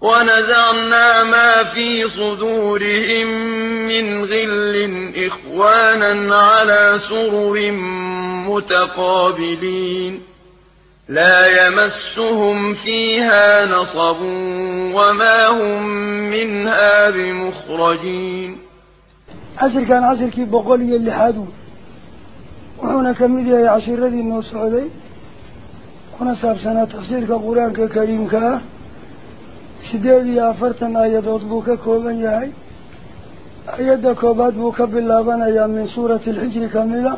ونزعنا ما في صدورهم من غل إخوانا على سرر متقابلين. لا يمسهم فيها نصب وما هم منها بمخرجين. عشر كان عشر كي بقولي اللي حادون وحونا يا عشر ردي النو سعودي كنا ساب سنة تفسير كقرآن كريم سيدي يا فرتن آيات بوكا كوبان ياهي آيات كوبات بوكا باللابان يا من سورة الحجر كاملة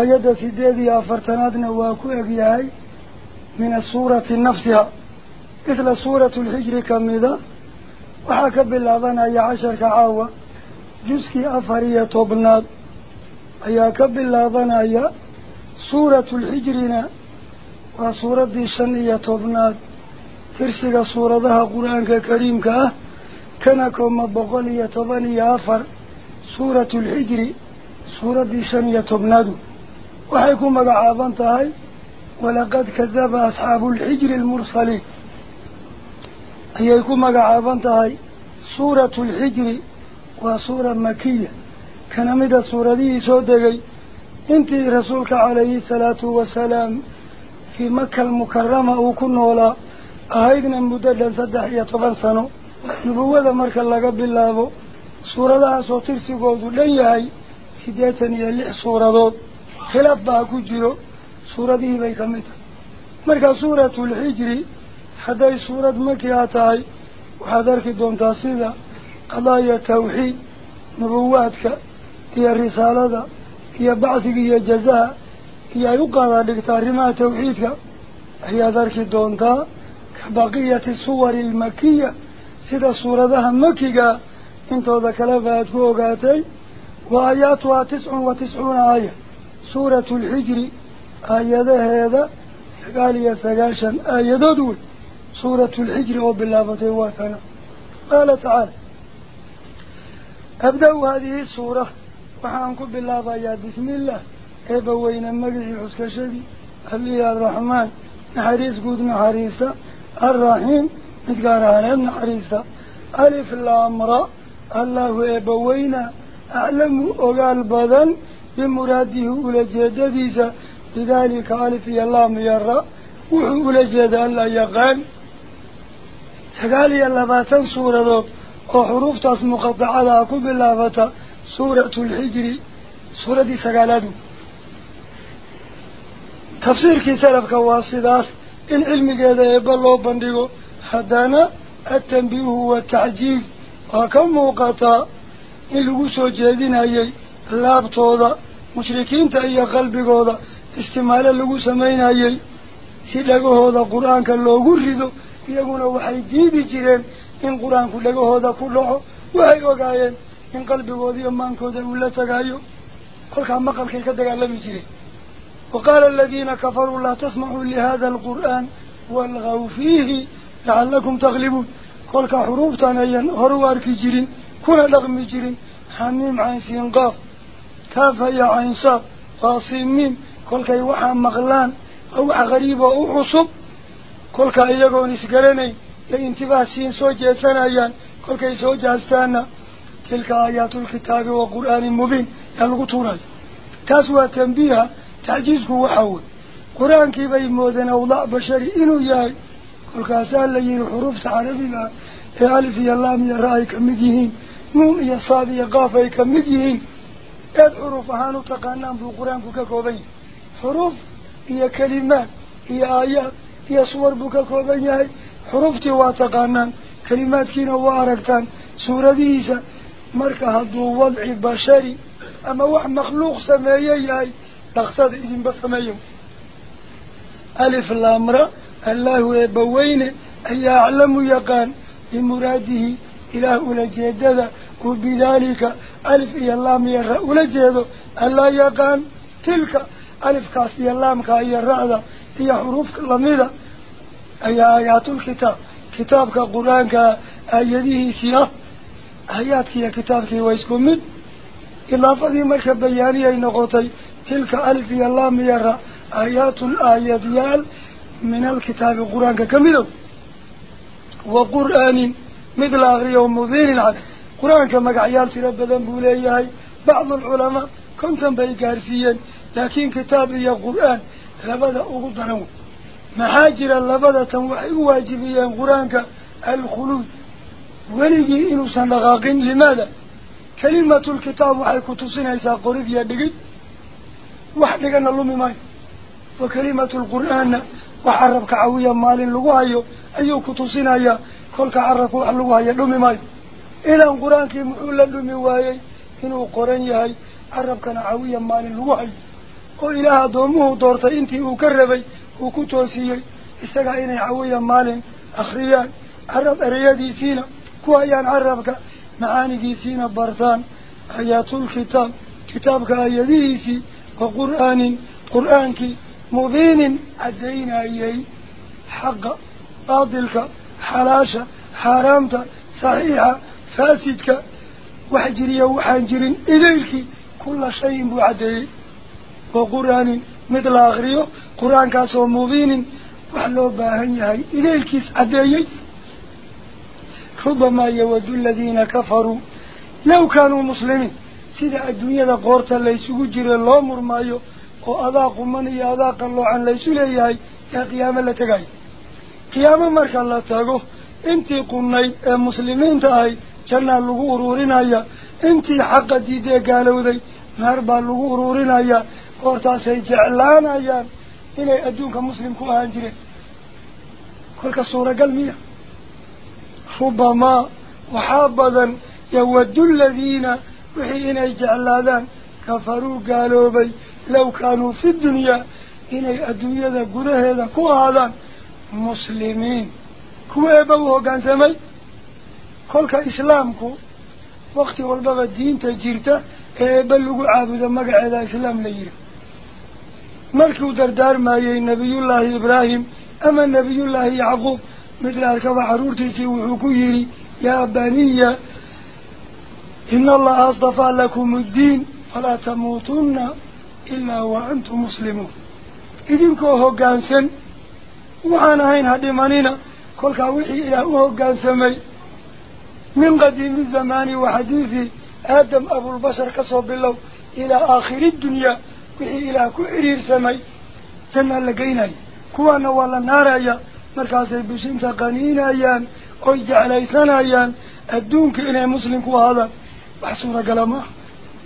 آيات سيدي يا فرتنادنا واكو اقياهي من السورة نفسها. مثل سورة الحجر كاملة وحكا باللابان يا عشر كعاوة جزكي أفرية طبناد ayaa ka bilaabanaya suuratulxijrina waa suuraddii shan iyo tobnaad ترسل صورة ذا قرآن كريم كا كنكم بغلية بني آفر صورة الحجر صورة شنية بنادو وحيكم بعضان تهي ولقد كذب أصحاب الحجر المرسلين أيكم بعضان تهي صورة الحجر وصورة مكية كنمد صورة ذي سودغي انت رسولك عليه السلام في مكة المكرمة وكنه لا sano nubuwada marka laga bilaabo suuradahaasoo tirsigoodu dhan yahay siddeetan iyo lix suuradood khilaaf baa ku jiro suuradihii bay ka mid tahay marka suuratulxijri hadday suurad makiha tahay waxaad arki doontaa sida qadaaya tawxiid nubuwaadka iyo risaalada iyo bacsiga iyo jazaha iyo ay u qaadaa dhigta arrimaha tawxiidka ayaad arki doontaa بقية الصور المكية. سيدا صورة ده المكية انتو ذكرا فاتكوه قاتي وآياتها تسع وتسعون آية. سورة الحجر. آية ده هذا. قال يا سجاشا آية دول سورة الحجر وبالله تيواتنا قال تعالى. أبدأ هذه السورة. وحانكو بالله يا بسم الله. إبوين المجلس حسك شدي أبي الرحمن. حريص قد محريصة الرحيم. متقار عليهم نحريسة ألف الأمر الله إبا وين أعلم أقال بدن. بمراده أولى جدديسة لذلك ألف يالله ميرا وحو أولى جد الله يقال. سقالي اللباتان سورة دوك. وحروف تاس مقطعة أكو باللابتا سورة الحجر. سورة سقالادو تفسير كي سلف كواسداس إن علم قيادة يبالو بندقو حدانا التنبيه والتعجيز وكم إن لغسو جادين هاي laabtooda mushrikiinta iyo qalbigooda istimaalo lagu samaynayay si dhagahooda qur-aanka loogu rido iyaguna waxay diidi jireen in qur-aanku dhagahooda ku dhaco waxay ogaayeen in qalbigooda iyo maankooda uu la tagaayo kolkaa maqalkay ka dagaalami jireen وقال الذين كفروا لا تسمحوا لهذا القرآن والغوا فيه لعلكم تغلبون. قولك حروب تانيين هروار كجرين كنا لغم جرين حميم عين سينقاف كافا يا عين ساب قاصمين قولك يوحى مغلان أو غريب أو عصب قولك أيقو نسقريني لانتباه سين سوجي سنايين قولك يسوجي استانا. تلك آيات الكتاب وقرآن مبين يلغطوران تاسوا تنبيها تعجيزك وحاول قرآن كيف يمودن أولاء بشري إنو ياي. كل كاسان لي الحروف تعرفنا يا ألف يا اللام يا رأي كمجيهين نون يا صاد يا قاف يا كمجيهين الحروف هانو تقنام في القرآن كوكوبين حروف هي كلمات هي آيات هي صور بوكوبين ياي. حروف تي واتقنام كلمات كينا واركتان سورة ديسة مركها دو وضع بشري. أما واحد مخلوق سمايا ياي. تقصد إذن بسميهم ألف الأمر الله يبوين أن يعلم يقان بمراده إله لجدد وبذلك ألف إيا اللام يرى ولجده الله يقان تلك ألف كاس إيا اللام كاية الرعضة هي حروف اللميدة أي آيات الكتاب. كتابك قرآنك آياته سياء آياتك يا كتابك ويسكمد إلا فضي مركب بياني أي نقطي تلك ألف يلام يرى آيات آيات ديال من الكتاب القرآن كمدو وقرآن مثل آخر يوم مذين العد قرآن كمقعيال سربة ذنبوليه بعض العلماء كنت بيقارسيا لكن كتاب يا قرآن لبدا أغضنو. محاجر لبدا تنوحي واجبيا قرآن كالخلود ولدي إنو سنغاقين لماذا؟ كلمة الكتاب حيكو تصنع إذا قريب يا دقيت alkhuluud weligii inuusan dhaqaaqin limaada kelimatulkitaab waxay ku tusinaysaa qorid iyo dhigid wax dhigana lumi maayo wa kelimatu lqur'aanna wax carabka cawiya maalin lagu hayo ayuu ku tusinayaa kolka carabka wax lagu haya dhumi maayo idan qur-aankii muxuu la dhumi waayey inuu qoran yahay carabkana cawiya maalin lagu hayo oo ilaah addoomuhu doortay intii uu وقرآن قرآنك مبين عدين أيهي حق باطلك حلاشة حرامت صحيحة فاسدك. وحجري وحانجر إليك كل شيء بعدي وقرآن مثل آخرية قرآن كاسو مبين. وحلو باهنهي إليك عدين ربما يود الذين كفروا لو كانوا مسلمين. Sida adduunyada qoorta laysugu jiro loo murmaayo oo adaa quman iyo adaa qalloocan laysu leeyahay yaa qiyaamo la tegayo qiyaamo marka la tago intii qunnayd ee muslimiinta ahayd jannaa lagu uruurinaya intii xaqa diidee gaalowday naar baa lagu uruurinayaa goortaasay jeclaanayaan inay adduunka muslim ku ahaan jireen kolka suuragal miya rubamaa waxaa badan yawadu aladiina وحي إني جعلادان كفروا قالوا بي لو كانوا في الدنيا إني الدنيا ذا قده ذا كوه هذا. مسلمين. كو يبوه كان سمي كلك إسلامك وقت والبغة الدين تجيرته إيه يبلغ عابدا مقع هذا إسلام ليه مركو دردار ما يهي نبي الله إبراهيم. أما نبي الله يعقوب مثل أركب حرورتي سيوحكو يري. يا بني إن الله أصدفى لكم الدين فلا تموتن إلا وأنتم مسلمون. إذن كوهو قانسن وعانا هين هدي منينا كل كاوحي إلى أوهو قانسمي من قديم الزمان وحديثي آدم أبو البشر كصوب الله إلى آخر الدنيا وحي إلى كعرير سمي. جنة لقيناي كوانا ولا نارايا مركزي بشمتا قانينايا أوجع ليسانايا الدون كإنه مسلم كوهذا وحسورة قلمة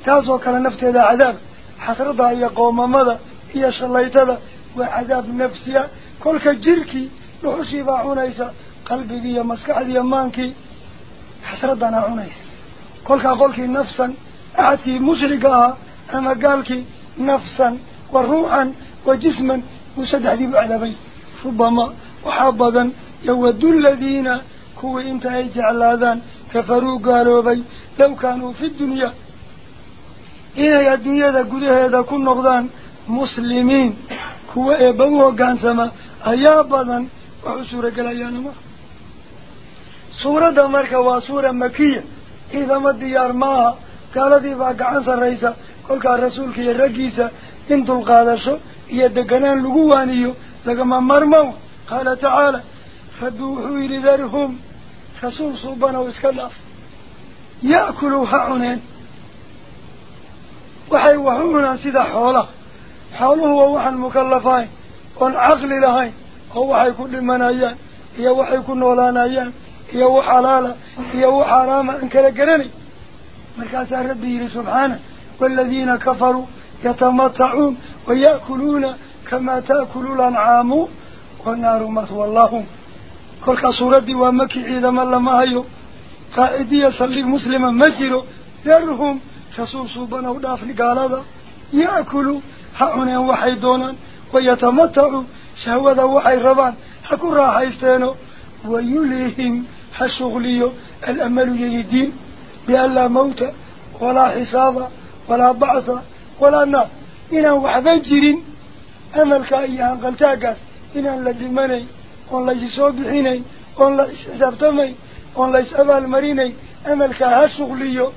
تازو كان نفتي هذا عذاب حسرتها هي قوم ماذا هي شليتها وعذاب نفسيا كل كجيركي نحشي بعونيسا قلبي ذي مسكع ذي مانكي حسرتها نعونيسا كل كقولكي نفسا أعطي مشرقا أما قالكي نفسا وروحا وجسما وسد عذيب بي ربما وحبذا يود الذين كو انتهيت على ذان كفروا قالوا بي لو كانوا في الدنيا إنا يا الدنيا ذا قده هذا كن نغضان مسلمين كوا إبوه قان سما أيابادا وحسورة قلعيان ما سورة دمرك وصورة مكية إذا ما الديار ماها قال ذي باقع عنص الرئيسة قل كان رسولك يا رجيسة انتو القادشو يدقنان لقوانيو لقما مرمو قال تعالى فدوحوا لذرهم رسول صوبنا ويسكلف يأكلوها عنين وحيوهونا سيدا حوله حوله ووحا مكلفاي. والعقل لهاي. ووحي كل من أيان. يوحي كل نولان أيان. يوح حلالة يوح حرامة أنك لقرني مركز ربي سبحانه. والذين كفروا يتمتعون ويأكلون كما تأكلوا لنعاموا والنار مثوى اللهم كلك صورة ومك إذا ما هيو قائد يصلي مسلما مجره يرهم خصوص صوبنا ودافل قال هذا يأكلوا حقنا وحيدونا ويتمتعوا شهوة وحي ربان حكوا راحا يستينوا ويليهم حشغليوا الأمل يجدين بأن لا موت ولا حساب ولا بعث ولا نار إنا وحبين جيرين أملك أيها قلتاكاس إنا الذي مني أن لا يسوب عيني أن لا يسابتمي أن لا يسأب المريني أما الكهاسق ليه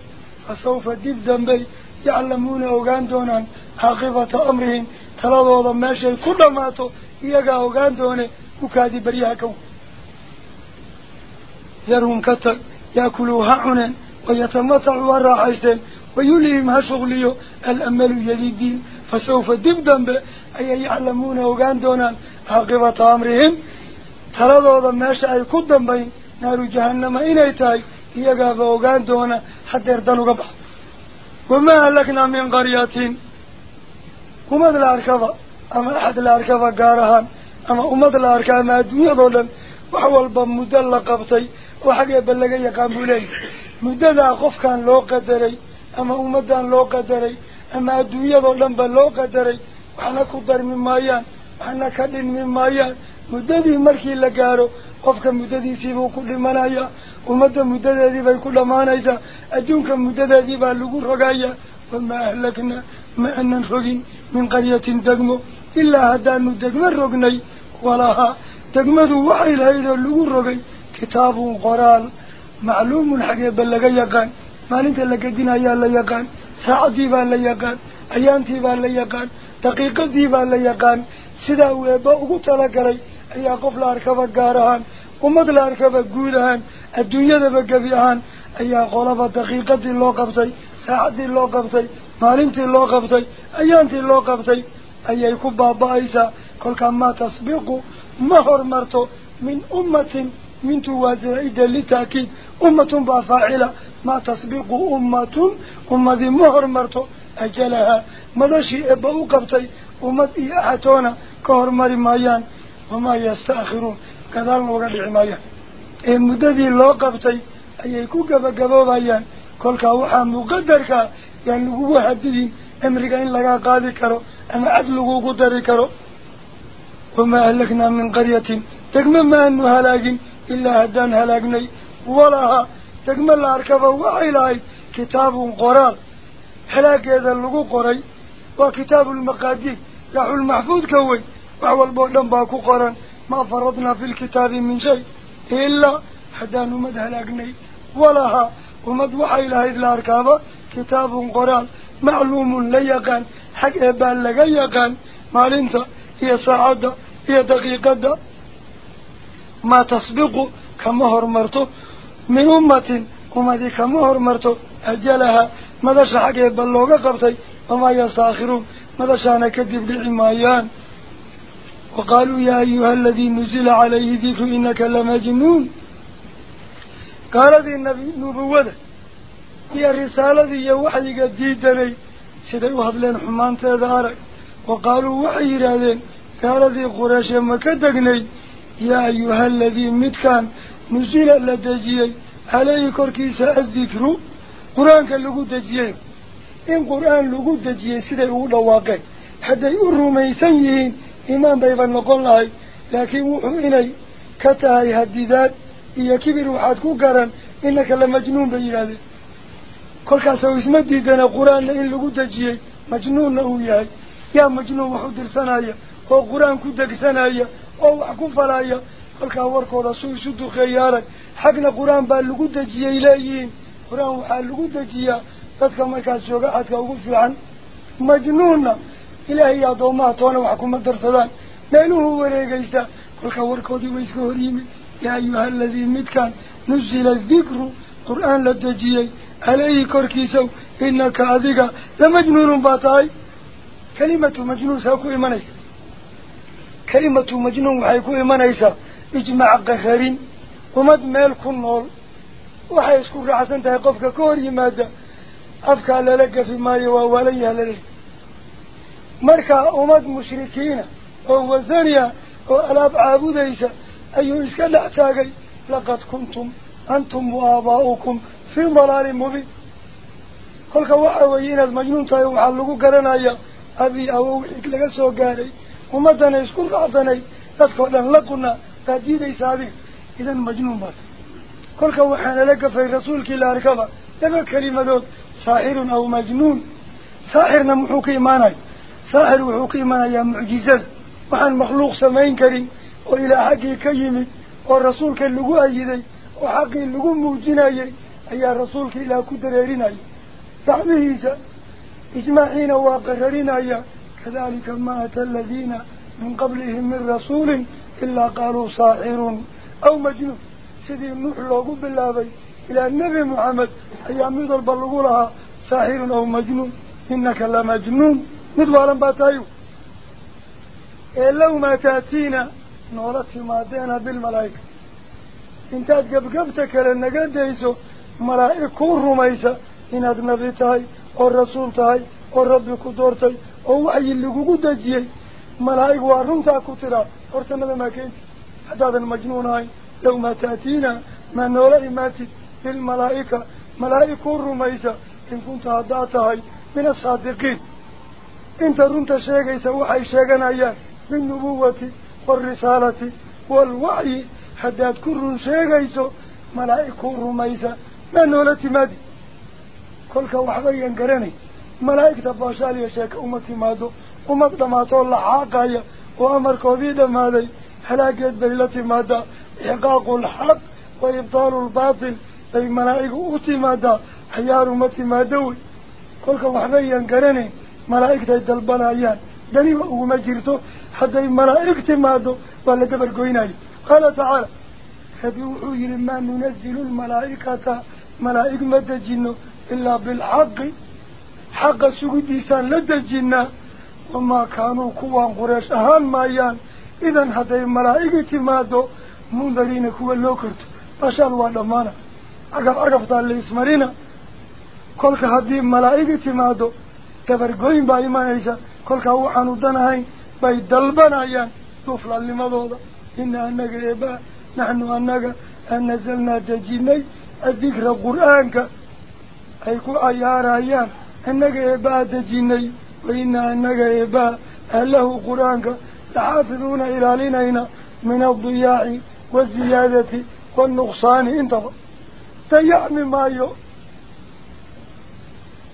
فسوف ديب دنبي يعلمون أوغاندونا حقيقة أمرهم تلاضوا ضماشي كل ما تو إيقا أوغاندونا وكادي بريهكو. يرهم كتل يأكلوا هعنا ويتمطعوا الرعاشتين ويليهم هاسق ليه الأمل يديدين فسوف ديب دنبي أي يعلمون أوغاندونا حقيقة أمرهم jahannama inay tahay iyagaaba ogaan doona hadeer dan uga bax wamaa ahlaknaa min qaryatin ummad la arkaba ama axad la arkaba gaar ahaan ama ummad la arka ama adduunyadoo dhan wax walba muddo la qabtay oo xageeba laga yaqaan buu leeyahy muddadaa qofkan loo qadaray ama ummaddan loo qadaray ama adduunyadoo dhanba loo qadaray waxna ku darmi maayaan waxna ka dhinmi maayaan مدد مركي لقارو قفك مدد سيبو كل منايا. ومدى مددى ذيبا كل مانايسا مدد مددى ذيبا لقو رقايا. فما أهلكنا ما أن رقين من قرية دقمو إلا هدانو دقم الرقني ولها دقمدو وحي لهذا لقو رقي. كتاب قرال معلوم حقيبا لقايقان مالنت لقدين أيا لقايقان ساعة ديبا لقايقان أيام ديبا لقايقان دقيقة ديبا لقايقان سيدا ويبا أغطى لقايقان ayaa qof la arkaba gaar ahaan ummad la arkaba guud ahaan adduunyadaba gebi ahaan ayaa qolaba daqiiqadii loo qabtay saacaddii loo qabtay maalintii loo qabtay ayaantii loo qabtay ayay ku baaba-aysaa kolkaa maa tasbiqu ma hormarto min ummatin mintu waa zaa'ida litaakiid ummatun baa faacila maa tasbiqu ummatun ummadii ma hormarto ajalahaa madashii eebba u qabtay ummad iyo axatoona ka hormari maayaan وما يستأخرون. كذلك وقال عماية إيه المددي اللو قبطي أي يكون قبط قبط أيان كل كوحا مقدر يعني هو حدد أمريكا إن لقا قادر كارو أما أدلو قدر كارو وما أهلكنا من قرية. تقمن ما أنه هلاقين. إلا هدان هلاقني. ولها تقمن أركبه وعلاي كتاب قرار. هلاك هذا اللقو قري. وكتاب المقادير. يحو المحفوظ كوي. بعوال بوضن باكو قران ما فرضنا في الكتاب من شيء. إلا حدا نمد هلاقني ولها ومد وحي لها إذ الأركابة كتاب قرآن معلوم ليقان حق إبان لقيقان ما لنت. هي سعادة هي دقيقة. دا. ما تسبق كمهر مرتو. من أمة. أمدي كمهر مرتو. أجلها. ماذا شحق إبان لوقا قبطي. وما يستأخرون. ماذا شانا كذب لعمايان وقالوا يا أيها الذي نزل عليه ذكر إنك لمجنون. قال ذي النبي نبوة. هي الرسالة ذي وحي قد لي سيدي هذلين حمان تدارك وقالوا وحي رادين. قال ذي قريش مكدقني يا أيها الذي متكان نزل لدجيي. عليه كركيس الذكر. قرآن كان لقود دجيي. إن قرآن لقود دجيي سيدي أولا واقع حتى يقروا ميسيين إيمان بيبان نقول له لكن وحميني كتاهي هديدات إيا كبير وحاد كوكاران إنك لمجنون بيهالي كل كاسو اسمه ديدان قرآن لإن لغو تجيه مجنون نهو ياهي يا مجنون وحود السنايا هو قرآن كودك سنايا أو حكو فلايا. كل كاورك ورسول سدو خيارك حقنا قرآن بان لغو تجيه إليهين قرآن وحال لغو تجيه. فتك مكاسوك أتك وغفل عن مجنون إلهي يا دوما توانا وحكم الدرسلان ميلوه وريق إجتا قلك وركودي ويسكه ريمي يا أيها الذي متكان. نزل الذكر. قرآن لدجي عليه كوركيسو. إنك أذيك. لمجنون باتاي. كلمة مجنون ساكو منيس كلمة مجنون وحيكو إمانيس إجمع قخارين ومد ميل كنول وحيسكو رحسن تهقفك كوري مادا أفكال لك في ماري ووالي لليه مركا أمد مشركين أو وزنيا أو ألاب عابوديسا أيو إسكال أحتاجي لقد كنتم أنتم وآباؤكم في ضلال مبين قولك وحاوين المجنون تايو حلقو قرن أي أبي أو وحيك لغسو قاري أمدنا إسكال قعصني تذكر لن لقنا تأديد إسابي إذن مجنون بات قولك وحانا لك في رسولك لا ركبا لما كلمة دوت ساحر أو مجنون ساحر محوك إيماناي فهل وعقيمنايا معجزة. وحن مخلوق سمعين كريم. وإلى حق كيمي. والرسول كان لقوا أيدي وحقي لقوا موجيناي أي الرسول كي لا كدريريناي دعمه إيسا إجمعين وقرريناي. كذلك ما أتى الذين من قبلهم من رسول إلا قالوا صاحر أو مجنون. سيدي محلوق بالله إلى النبي محمد. أيام يضرب اللغو لها صاحر أو مجنون. إنك لمجنون. Ee low maa taatiina noola timaadeena bilmalaa'ika intaad gebgebta kale naga dayso malaa'ig kuu rumaysa inaad nabi tahay oo rasuul tahay oo rabbi ku doortay oo waxyi lagugu dejiyey malaa'ig waa runtaa ku tiraa hortanada maa keenti haddaadan majnuun ahayn low maa taatiina maa noola imaatid bilmalaa'ika malaa'ig kuu rumaysa in kunta haddaad tahay min asaadiqiin inta runta sheegaysa waxay sheeganayaan بالنبوة والرسالة والوعي حداد كل شيغيسو ملائكة رميسة ما نولتي مادي كلك وحبيا قراني ملائكة باشالي شاك أمتي مادو أمت دماتو الله حاقايا وأمر كوبيد مادي حلاقات بلتي مادا إحقاق الحق وإبطال الباطل أي ملائكة أوتي مادا ملائكة الدلبان أيان دني وما جرته حتى الملائكة مادو ولا دبر قويناي. قال تعالى فبيوحي لما ننزل الملائكة ملائكة مدجنه إلا بالحق. حق سجوديسان لدجنا وما كانوا كوان قريش أهان مايان إذن حتى الملائكة مادو منذرين كوا اللوكرت فشال وادمانا أقف أقف تالي اسمرين كل هذه ملائكة مادو دبر قوين بايمانيسا kolkaa waxaanu danahayn bay dalbanayaan duuflaalnimadooda ina annaga eebaa naxnu annaga an nazalnaa dejinay adikra qur-aanka ay ku cayaarayaan annaga eebaa dejinay wa ina annaga eebaa alahu qur-aanka laxaafiduuna ilaalinayna min aldiyaaci waziyaadati wanuqsaani intaba dayacmi maayo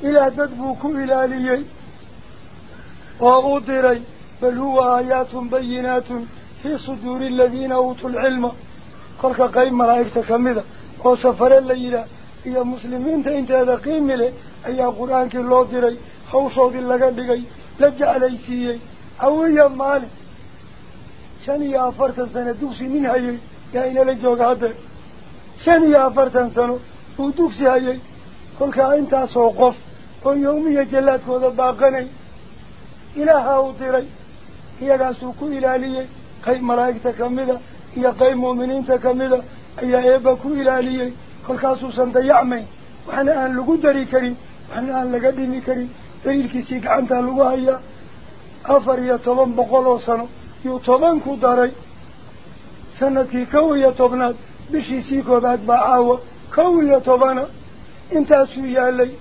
إلى تدبوك إلى ليي وأغضري بل هو آيات بينات في صدور الذين أوتوا العلم. قلت قيم ملايك تكمد وصفر الليلة يا مسلمين تأنت هذا قيم لي أي قرآن الله دري خوصوا لك لقي لجع لي سيي أو يا مال شاني أفرت سنة؟ دوسي من هاي؟ يعني لجوك هذا. شاني أفرت سنة؟ ودوكسي هاي. قلت أنت سوقف. Baaqanay ilaaha uu diray iyagaasuu ku ilaaliyey qayb malaa'igta kamida iyo qayb mu'miniinta kamida ayaa eebba ku ilaaliyey kolkaasuusan dayacmayn waxna aan lagu dari karin waxna aan laga dhimi karin daliilkiisii gacantaa lagu hayaa afar iyo toban boqol oo sano yuu toban ku daray sanadkii kow iyo tobnaad bishiisii koobaad baa caawa kow iyo tobana intaasuu yaalay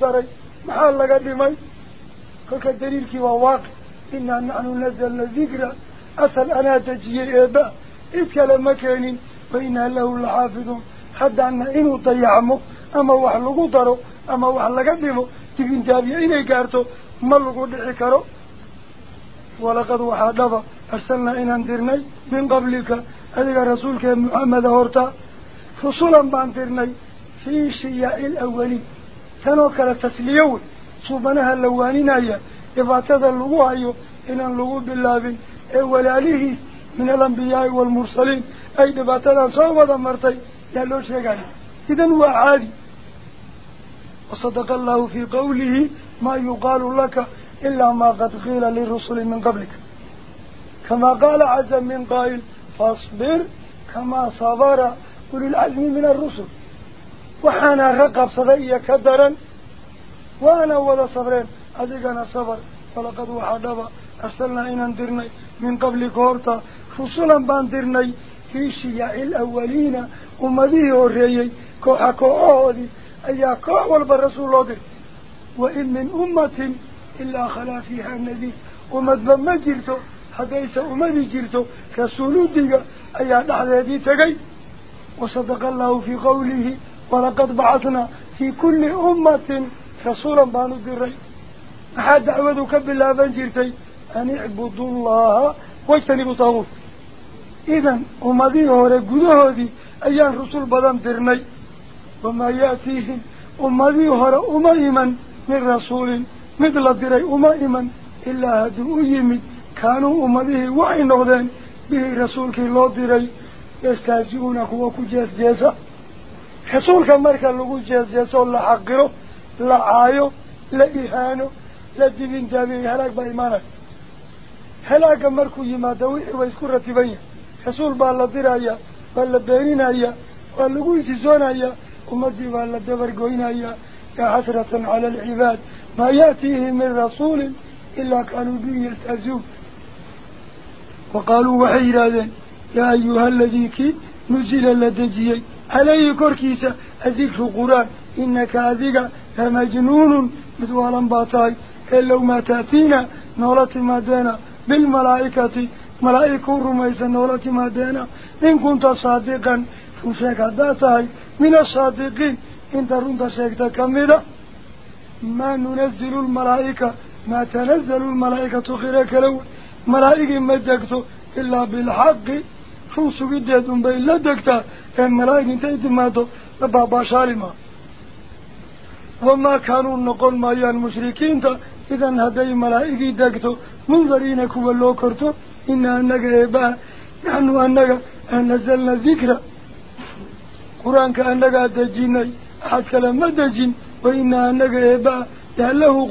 daray maxaa laga dhimay kolka daliilkii waa waaqi inaa naxnu nazalna dikra asal anaa dejiyey eeba cid kale ma keenin wa inaa lahu laxaafiduun haddaana inuu dayacmo ama wax lagu daro ama wax laga dhimo dibintaabiya inay gaarto ma lagu dhici karo walaqad waxaa dhaba arsalnaa inaan dirnay min qablika adiga rasuulkee muxameda horta rusulan baan dirnay في شيء الأولي تنوكل لتسليوه صوبانها اللوانين هيا إذا اللغو هيو أيوه، إن اللغو بالله. أولا ليه من الأنبياء والمرسلين. أي إذا إفاتذا صوب مرتي. يالو شيئا إذن إذا عادي. وصدق الله في قوله ما يقال لك إلا ما قد قيل للرسل من قبلك. كما قال عز من قائل فاصبر كما صبر قل العزم من الرسل. وحانا رقب صديا كدرا وأنا ولا صبرين. اذيقنا صبر فلقد وحدبا. أرسلنا إن اندرني من قبل كورتا. رسولا باندرني في شيع الأولين ومديه الرئي كوحكو عودي أي كوحول بالرسول الله وإن من أمة إلا خلا فيها النبي ومدبا ما جلتو حديث أمني جلتو. كسولود ديك أي نحن ذي تقي وصدق الله في قوله ولقد بعثنا في كل أمة رسولا بانو دري أحد دعوذ كبلا بانجرتي أن اعبدوا الله واجتنبوا طاغوت إذن أمة هورة قدوه دي أيان رسول بدان درني. وما يأتيهم أمة هورة أمائما من رسول مثل دري أمائما إلا هدوئيهم كانوا أمة وعنوذين به رسول كي الله دري. يستازيون أخوك جاس جاسا رسول كان مركا لو جيزيس ولا حقرو لا عايو لا إهانو لا دين دابي هلاك بايمانا هلاك مركو يما دوي ويسكو حصول بالله با بالله ديرايا بل بينين هيا ولو جيزون هيا امتي بالا دبر غوين هيا كحسرة على العباد ما يأتيهم من رسول إلا كانوا به يستهزئون وقالوا وحيرا يا أيها الذي كي نزل الذي جيه عليه كركيسة في القرآن إنك أذكى فمجنون. مدوالا باطاي إلو ما تأتينا. نولة ما دينا بالملائكة. ملائكة رميسة. نولة ما دينا إن كنت صادقا. فشيك داتاي. من الصادقين. إنت رمت شيكتا كميدا ما ننزل الملائكة. ما تنزل الملائكة خيرك لو. ملائكة ما مدكتو إلا بالحق. فوسو قد يدن بإلا دكتا. Ilaa bilxaqi run sugideed unbay la degtaa ee malaa'ig intay timaado la baabaashaali maa wamaa kaanuu noqon maayaan mushrikiinta idan hadday malaa'igii degto mundariina kuwa loo korto ina anaga eebaa naxnu anaga anazalna dikra qur-aanka annagaa dejinay axad kale ma dejin wa inaa anaga eebaa yaa lahu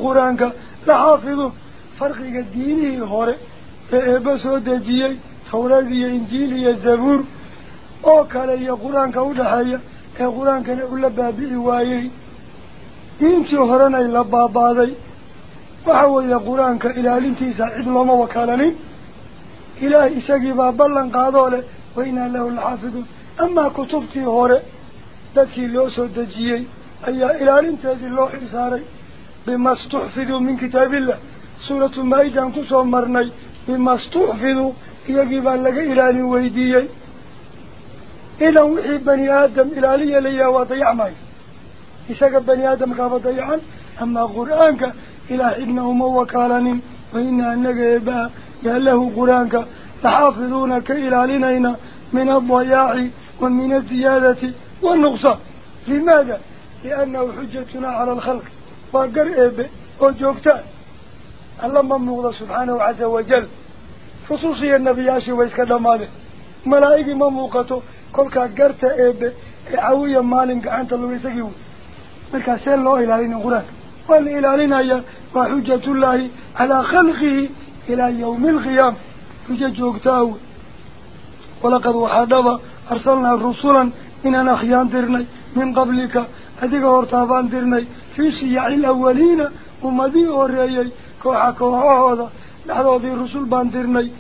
oo kale iyo qur'aanka udhaxeeya ee qur'aankana ula baabi'i waayey. Diintii horenay la baabaaday. Waxa weeye qur'aanka ilaalintiisa cid looma wakaalanin ilaahay isagii baa ballan qaadoo leh wa inaa lahu laxaafiduun. Amaa kutubtii hore dadkii loo soo dejiyey ayaa ilaalinteedii loo xilsaaray. Bima stuxfiduu min kitaabillah. Suuratu maa-idaan ku soo marnay. Bima stuxfiduu iyagii baa laga ilaalin weydiiyey إلا وحي بني آدم إلى لي لي وضيع ماي إشاك بني آدم غاب ضيعا أما قرآنك إلى إبن أم وكالني وإن أنك إباء قال له قرآنك تحافظونك إلى لنين من الضياع ومن الزيادة والنقصة لماذا؟ لأنه حجتنا على الخلق. فقر إباء وجوكتان اللهم مغضى سبحانه عز وجل. خصوصي النبي النبياشي ويسكد ماله ملائكي مموقته كل قرت إيبه عوية مالين قعنت الله ويسكيوه مركا سير الله إلهين القرآن والإلهين هي وحجة الله على خلقه إلى يوم القيام حجة جوكتاو ولقد وحدوا أرسلنا رسولا إننا خيان درني من قبلك هذيك هرتابان درني في سياع الأولين ومدي أوريي كوحا كوحا هذا لحظة ذي رسول بان درني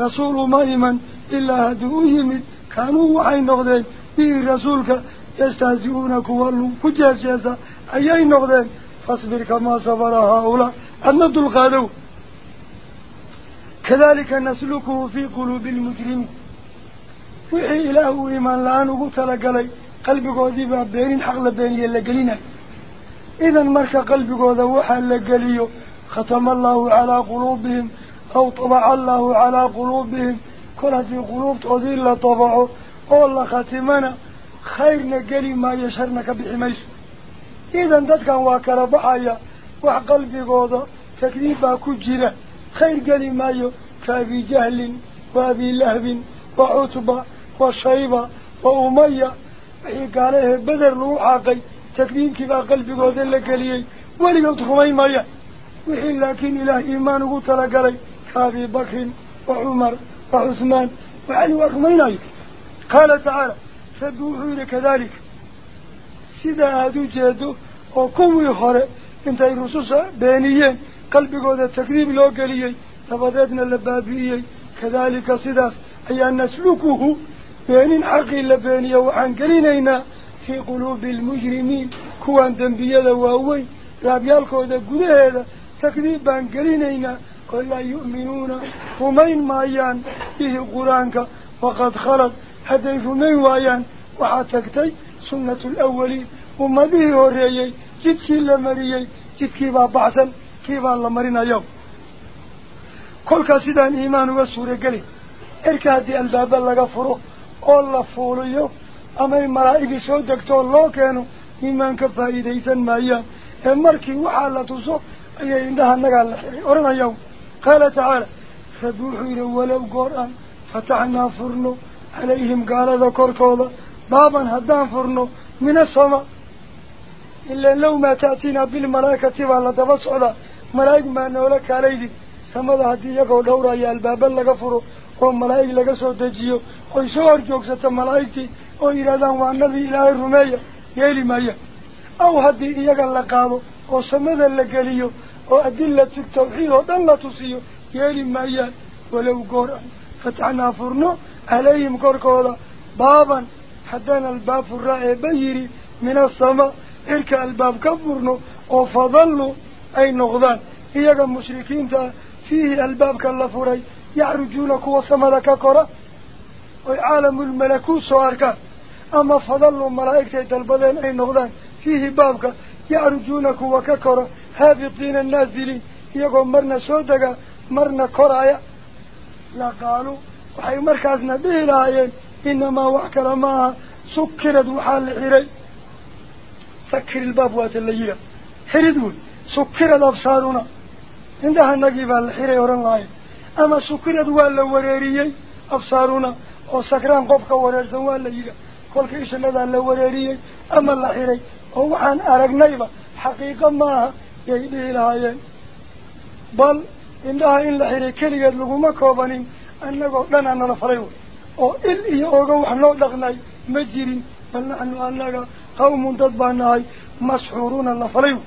رسول أميما إلا هدو يمد كانوا وحي نغدين. به رسولك يستهزئونك والله كجاز جازا أيي نغدين. فاصبر كما صبر هؤلاء. أن القادو كذلك نسلكه في قلوب المجرمين وحي إله إيمان لعنه تلقلي. قلبك وذيبا بين حق لبين يلقلنا إذا مرك قلبك وذوحا لقليه ختم الله على قلوبهم. أو طبع الله على قلوبهم. كل هذه قلوب تؤذيل طبعه والله ختمنا خير نقلي ما يشرنك بحميس. إذا ذاتك واكر بحايا. وقلبك وذا تكذيبا كجيرا خير قلي مايو كأبي جهل وأبي لهب وعتبة وشيبة وأمية. وحي قاله بدر روحاقي تكذيب كذا قلبك وذا لقليي ولي يدخمي مايا وحي لكن إله إيمانه تلقلي. أبي بكر وعمر وعثمان وعلي وأخمين قال تعالى فدوحوا إلى كذلك. سيدا هادو جادو وكوو يخرى إنت الرسوسة بانية قلبك هذا تقريب لوك تفضيتنا اللبابي كذلك سيدا. أي أن نسلكه بان عقل لبانية وعنقلينينا في قلوب المجرمين. كوان دنبيا لواوي. لابيالك هذا قده هذا تقريبا قلينينا. Yu'minuuna rumayn maayaan bihi qur-aanka waqad khalad hadday rumayn waayaan waxaa tagtay sunnatu alawaliin ummadihii horreeyey jidkii la mariyey jidkiibaa baxsan kiibaa la marinayo kolkaas sidaan iimaan uga suurageli cirka haddii albaaba laga furo oo la fuuliyo amay malaa'igi soo degtoo loo keeno iimaan ka faa'iidaysan maayaan ee markii waxaa la tuso ayay indhaha nagaa la tacaala rabbi wuxuu yidhi walow goor aan fataxnaa furno calayhim gaalada korkooda baaban haddaan furno min asama إلا لو ما تأتينا بالملائكة ولا تبصعدا ملائك ما نولا كاليدي سمد هدي يقو دورا يا الباب لغا فرو oo malaa'ig laga soo dejiyo oy soo horjoogsato malaa'igtii oo yidhahdaan waa nabi ilaahay rumeeya yeeli maya aw haddii iyaga la qaado oo samada la geliyo وأدلة التوحيد ودن لا تصيو يالي ما يال ولو قرأ. فتحنا فرنو. عليهم قرقوضا بابا. حدان الباب الرائع بيري. من السماء. إلك الباب كفرنو. وفضلوا أي نغضان. إياقا مشركين تا. فيه الباب كاللفوري. يعرجون كوى السماء كاكرة وعالم الملكوت سواركا أما فضلوا ملائكة البدن أي نغضان. فيه بابك. يعرجونك كوى marna soo degaa marna koraaya la qaaluu waxay markaasna dhihi lahaayeen inamaa wax kale maaha sukirad waxaa la xiray سكر الباب واتليا حردون سكرت أبصارنا. عندها النقيبة الحيرة ورن الله أما سكرت ولا وريريي أبصارنا. أو سكران قفك وررسن ولا يجا. كل كيش لذا الوريريي أما الحيرة هو عن يجدي لها بل عندها إن الحيرة كلية لغما كوبانين أنه لنا نفريو oo il iyo oga wax noo dhaqnay ma jirin bal naxnu annaga qawmun dad baa nahay masxuuruuna la falayo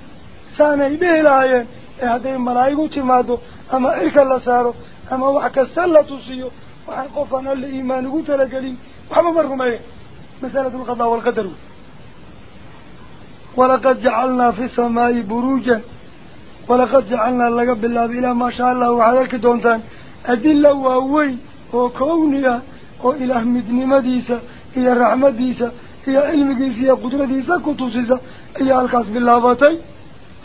saanay dhihi lahaayeen ee hadday malaa'igu timaado ama cirka la saaro ama wax kasta la tusiyo waxaan qofaan alla iimaan ugu talagelin waxba ma rumeeye masalatu alqadaa waalqadar wey ولقد جعلنا في السماء بروجا. ولقد جعلنا لك بالله إلى ما شاء الله وحذلك دونتان. أدلة وأوي وكونية وإله مدن مديسة هي الرحمة ديسة هي علم ديسة هي قدرة ديسة كتوسيسة هي ألقاس باللاباتي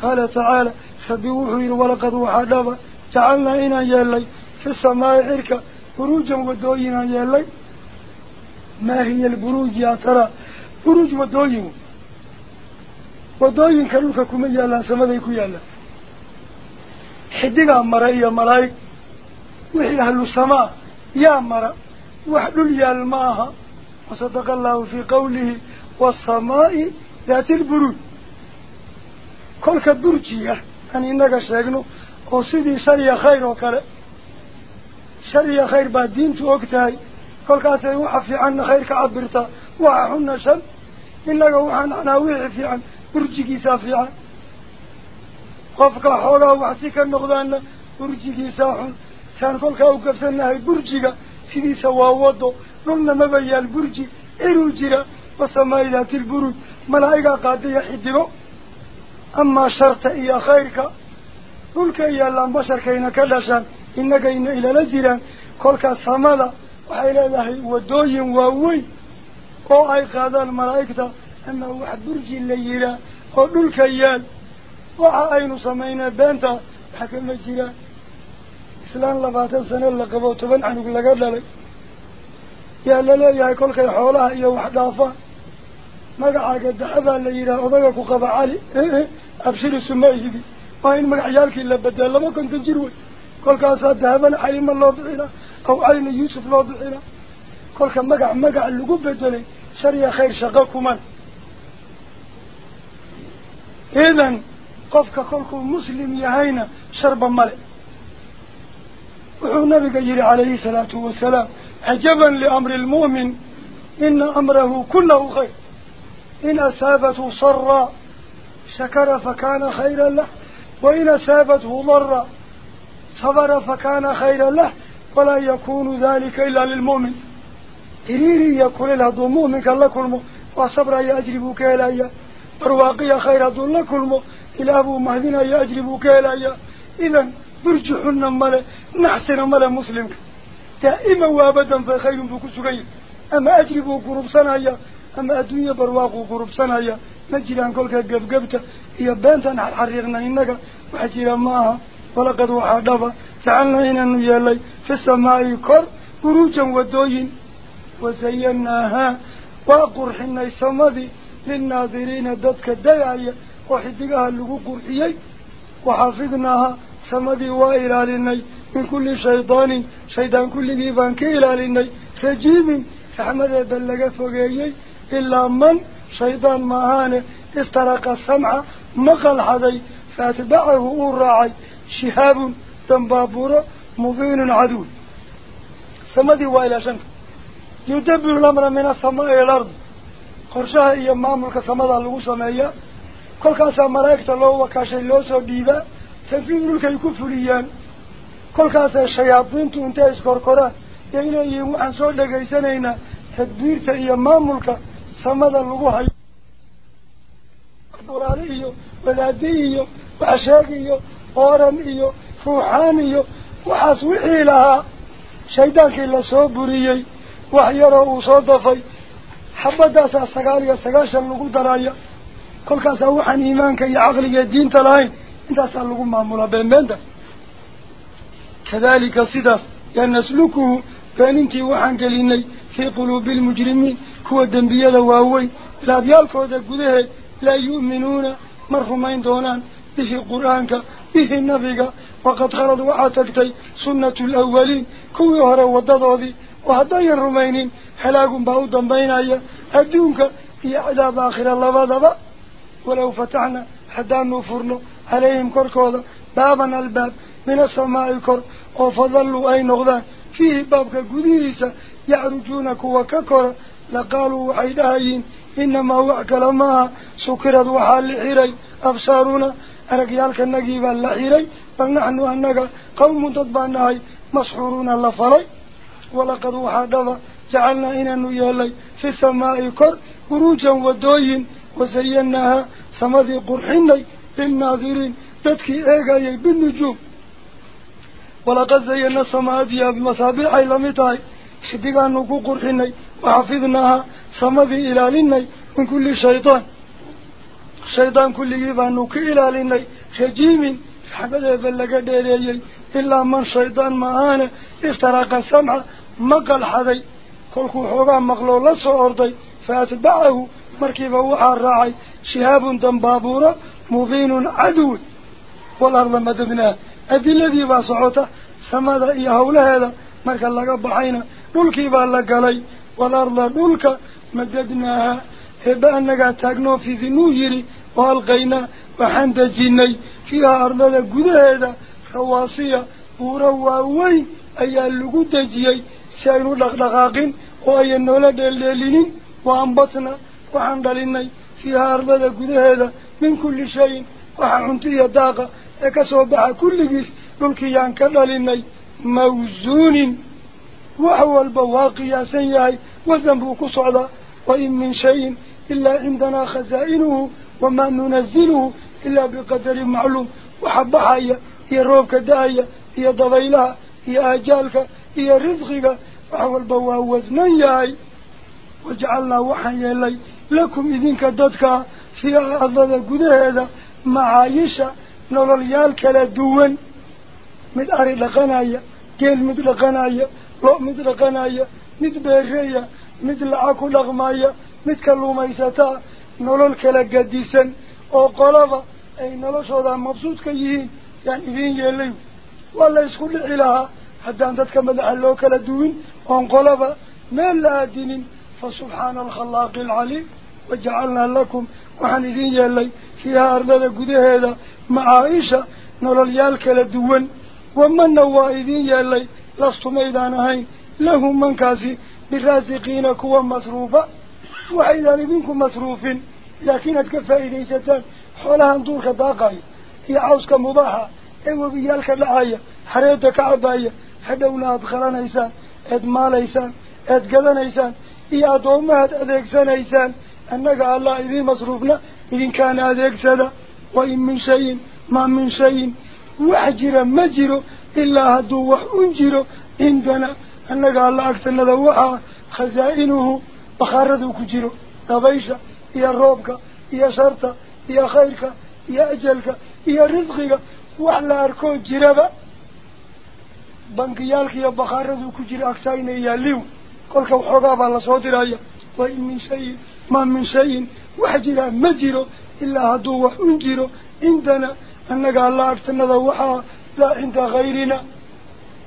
قال تعالى خبيوحي ولقد وحذلك جعلنا إنا يالي في السماء إركا بروجا ودوينا يالي ما هي البروج يا ترى؟ بروج ودوينا. Iyo malaa'ig wixii ahlu samaa yaa mara wax dhul yaal ma aha wasadaqa allahu fii qawlihi waasamaa'i daati lburuuj kolka burjiga aan inaga sheegno oo sidii shar iyo khayr oo kale shar iyo khayr baa diintu og tahay kolkaasay waxa fiicanna khayr ka cabirtaa waxa xunna shan inaga waxaan anaa wixii fiican xoogaa waxsi ka noqdaana burjigiisaa xun saan kolkaa u gabsannahay burjiga sidiisa waa wado dhulna maba yaal burji ciruu jira wasamaa'i daati lburuuj malaa'igaa qaadaya xidigo amaa sharta iyo khayrka dhulka yaallaan basharkayna ka dhashaan innagayna ilala jiraan kolkaas samada waxay leedahay waddooyin waaweyn oo ay qaadaan malaa'igta burji la yihaa oo dhulka yaal waxa aynu samaynaa beenta waxa kama jiraan islaan labaatan sano la qabo toban canug laga dhalay yaa laleeyahay kolkay xoolaha iyo wax dhaafaan magacaaga dahabaa la yidhaha odaga ku qaba cali abshiri sumayhidi waa in magacyaalkii la bedela laba konton jir wey kolkaasaa dahabana calima loo bixinaa aw calina yuusuf loo bixinaa kolka magac magac lagu bedelay shariya khayr shaqo kuman إذن قفك قلك مسلم يهين شربا ملع وحو نبي قجري عليه الصلاة والسلام عجبا لأمر المؤمن إن أمره كله خير. إن أسابته صرى شكر فكان خيرا له وإن أسابته ضرا صبر فكان خيرا له ولا يكون ذلك إلا للمؤمن. إريري يقول لها ضمومك الله كرمه وصبر يأجربك إليه برواقية خيرة لكم إلا أبو مهدنا يأجربوا كالايا إذن برجحنا ملا نحسنا ملأ مسلم تائما وأبدا فخير بكسكي أما أجربوا قربصنا صنايا أما أدوية برواقوا قربصنا يا. مجران كلها قبقبتا هي بانتا نحل حريقنا إنك. وحجرا معها ولقد وحادفا تعالنا إن النجالي في السماء كر. بروجا ودوين. وزيناها. وقرحنا السمدي للناظرين الناظرين دتك دعاية وحدها اللقور إيه وحافظناها سمدي وإلى لني من كل شيطان شيطان كل جيبان كيلى لني خجيم أحمد بلغ فقايي إلا من شيطان ماهان استرق السمع مقل حدي فأتبعه الرعي شهاب تنبابور مبين عدود سمدي وإلى شنك يدبر الأمر من السماء إلى الأرض malaa'igta loo wakaashay loo soo dhiibaa tanfiid dhulkay ku fuliyaan kolkaasay shayaadiintu intay iskorkoraan yay leeyihiin waxaan soo dhegaysanaynaa tadbiirta iyo maamulka samada lagu hayo buraale iyo wadaadi iyo waxsheeg iyo ooran iyo ruuxaan iyo waxaas wixii lahaa shaydaankii lasoo buriyey wax yaroo uu soo dafay حبدا سأسقال يا سقاش اللقو درايا. كل كاس وحن إيمانك يا عقلي يا دين تلاين. انت سألقو معمولا بين بندا كذلك صداس يعني نسلكه بان انت وحن قليني في قلوب المجرمين. كوى الدنبية لواهوي لا بيالك ودى قده. لا يؤمنون. مرهمين دونان. به قرآنك. به النبيك. وقد خرض وعاتكتي سنة الأولين. كوى هرى وددوذي وهدى الرمينين هلاكم باود بين أي أدونك في عذاب آخر الله وضبا ولو فتحنا حدا نفرنا عليهم كركوضا بابا الباب من السماء الكر. وفضلوا أي نغضا فيه بابك قديسة يعرجونك وككر. لقالوا عيدهين إنما هو أكلما سكرت وحال لحيري. أبصارنا أرقيالك النقيب اللحيري. فنحن أنك قوم تطبعنا مسحورون اللفري ولقد وحادها جعلنا إنا نيالي في السماء كر قروجا ودوين وزيناها سمذي قرحيني بالناظرين تدكي إيقايي بالنجوم. ولقد زينا السماء ديا بمصابيحي لمتاي شدقا نكو قرحيني وحفظناها سمذي إلى لني من كل شيطان. شيطان كل يبا نكو إلى لني خجيم حبدا بلقا ديريي إلا من شيطان ما آنا افترق السمع مقال حذي maqloo la soo orday fa atbacahu مركبا وحا الراعي شهاب دنبابورة مبين عدو والأرض مددناها أدي الذي باصعوته سمادا إيا هولا هذا مركا لغا بحينا دولكي بالقالي والأرض دولك مددناها هبا أنك تاقنو في ذنو يري وألقينا وحند جيني فيها أرض قد هذا رواسية وروا وين أي اللقو دجيي سينو لغلقاقين وأي النولة دلالين وأنبطنا وحندليني فيها أرض قد هذا من كل شيء. وحنتي داقة كسو بها كل جيس دولكي ينكدليني موزون. وهو البواقي يا سيئي وذنبك صعدا وإن من شيء إلا عندنا خزائنه وما ننزله إلا بقدر معلوم. وحبها هي روبك داية هي ضبيلها هي أجالك هي رزقك وهو البوا وزنياي وجعلنا وحيا لي لكم إذن كددك في أرض قد هذا معايشة نوليالك لدوان مد أري لقنايا قيل مد لقنايا لو مد لقنايا مد بيرية مد لعاكو لغمايا مد كاللوميستا نولالك لقديسا oo qolaba ay noloshooda mabsuud ka yihiin yaan idiin yeelay waa la isku dhici lahaa حتى أن تتكمل لحلوك لدوين وانقلب ما لا دين فسبحان الخلاق العليم وجعلنا لكم وحنذين يلي فيها أرضنا قده هذا معايشة نرى اليالك لدوين ومن نوائذين يلي لست ميدانهين لهم من كاسي بالرازقينك ومصروفة وحيدا لبنكم مصروف لكن أتكفى إذي ستان حولها اندورك داقاي هي عوزك مضاحة ايو بيالك العاية حريتك عباية hadhowna aada qalanaysaan eed maalaysaan eed gadanaysaan iyo addoomahaad adeegsanaysaan annaga allah idiin masruufna idinkaana adeegsada wa in min shayin maa min shayin wax jira ma jiro ilaa hadduu wax un jiro cindana annaga alla agtanada waxaa khazaa'inuhu bakaaraduu ku jiro dabaysha iyo roobka iyo sharta iyo khayrka iyo ajalka iyo risqiga wax la arkoo jiraba lasoo diraya wa in min shayin maa min shayin wax jiraa ma jiro ilaa hadduu wax un jiro cindana annaga alla agtanada waxaa laa cinda kayrina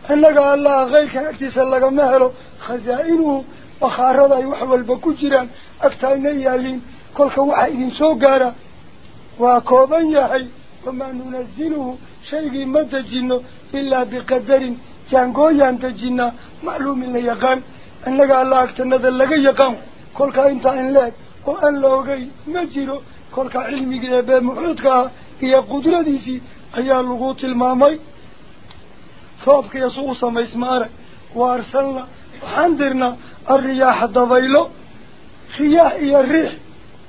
annaga allaha kayrkan agtiisa lagama helo khazaa'inuhu bakhaarada ay wax walba ku jiraan agtaayna yaaliin kolka waxaa idin soo gaara waa kooban yahay wamaa nunaziluhu shaygii ma dejino ilaa biqadarin agtanada laga yaqaan kolka intaa in leeg oo aan la ogeyn ma jiro kolka cilmigii eebee muxuudka ah iyo qudradiisii ayaa lagu tilmaamay roobka iyo suu samaysma arag wa arsalna waxaan dirnaa alriyaaxa dabaylo riyaax iyo riix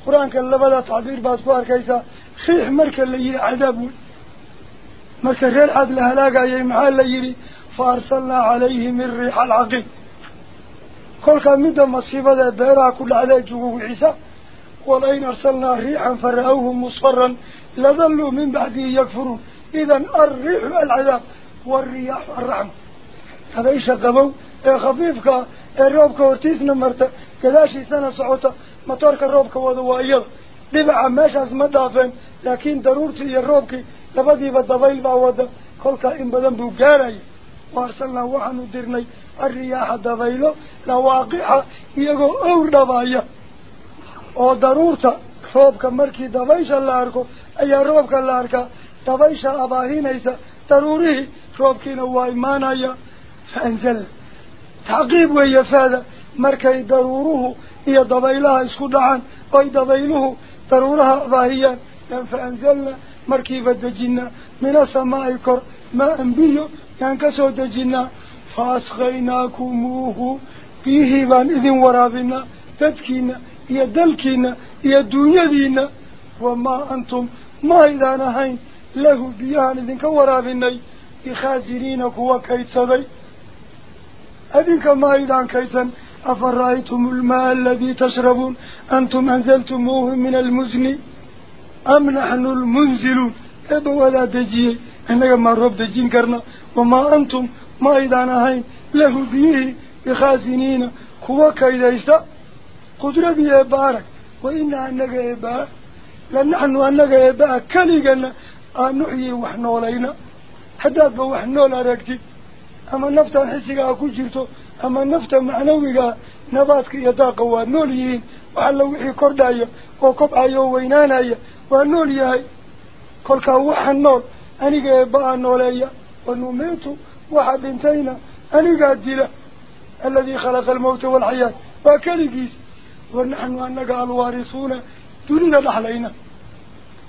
qur-aanka labada tacbiir baad ku arkaysaa riix marka la yihi cadaab wey marka reer cad la halaagayay maxaa la yidhi فارسلنا عليه من ريح العقيم كل كمدة مصيبة بيرا كل على جوه عيسى. ولئن أرسلنا ريحا فرأوه مصفرا لظلوا من بعده يكفرون. إذن الريح العذاب والرياح الرحم هذا إيش قبو إيه خفيفك إيه الروبك وتيز مرتا كذا سنة صعوتة مطارك الروبك وضوائيض دبع ماشا زمدافين لكن ضرورتي الروبك لبدي بالدبيل بعوضة كل كائن بدن بوكاري wa arsalnaa waxaanu dirnay alriyaaxa dabaylo lawaaqixa iyagoo owr dhabaya oo daruurta roobka markii dabaysha la arko ayaa roobka la arkaa dabaysha abaahinaysa daruurihii roobkiina waa imaanaya fa anzalna tacqiib weeye faada markay daruuruhu iyo dabaylaha isku dhacaan oy dabayluhu daruuraha abaahiyaan ينكسو تجينا فاسخيناكموه بيهيبان إذن ورابنا تدكينا يدلكينا يدوني دينا وما أنتم ما إذانا هين له بيهان إذن كورابنا. إخازرينك وكيتسبي أذن كما إذان كيتا أفرأيتم الماء الذي تشربون؟ أنتم أنزلتموه من المزن أم نحن المنزلون؟ أبوالا دجيه إنك ما رب دجين كرنا وما أنتم ما إذا نهين له به بخازنين. كوا كيدايستا قدرة بيه بارك. وإنا أنك إباء لنحن أنك إباء كليقنا أن نحيي وحنولينا. حتى وحنول أركتي أما نفتا حسيقا كجرتو. أما نفتا معنويقا. نباتك يداق ونوليين. وحلا وحي كل النور أنيق إباء نوليا ونميت واحد انتينا أنيق الدلاء الذي خلق الموت والحياة. وكاليقيس ونحن أنك الوارثون دوننا لحلينا.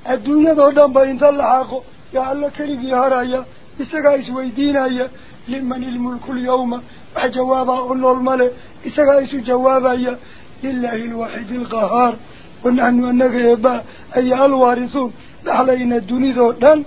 الدنيا دودان بإنت اللحاقو يا الله كاليقي هرايا. إساقا إسويدينايا لمن الملك اليوم. وحجوابا أنه الملك إساقا إسو جوابايا لله الواحد القهار. ونحن أنك يبا أي الوارثون. لحلينا الدنيا دودان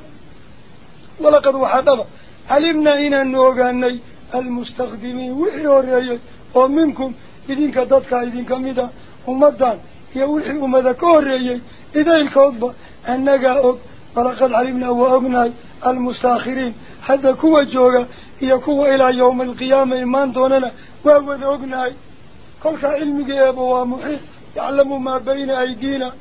ولقد وحدنا. علمنا إنا نوغاني المستخدمين وحي وريي. ومنكم إذنك ضدك إذنك مدى ومدان يوحي أمدا كوريي. إذا الكوضبة أنك أب ولقد علمنا وأبناي المستأخرين. حتى كوة جوغا يكوة إلى يوم القيامة. إيمان دوننا. وهو أبناي كل علمك يا محيط يعلم ما بين أيدينا.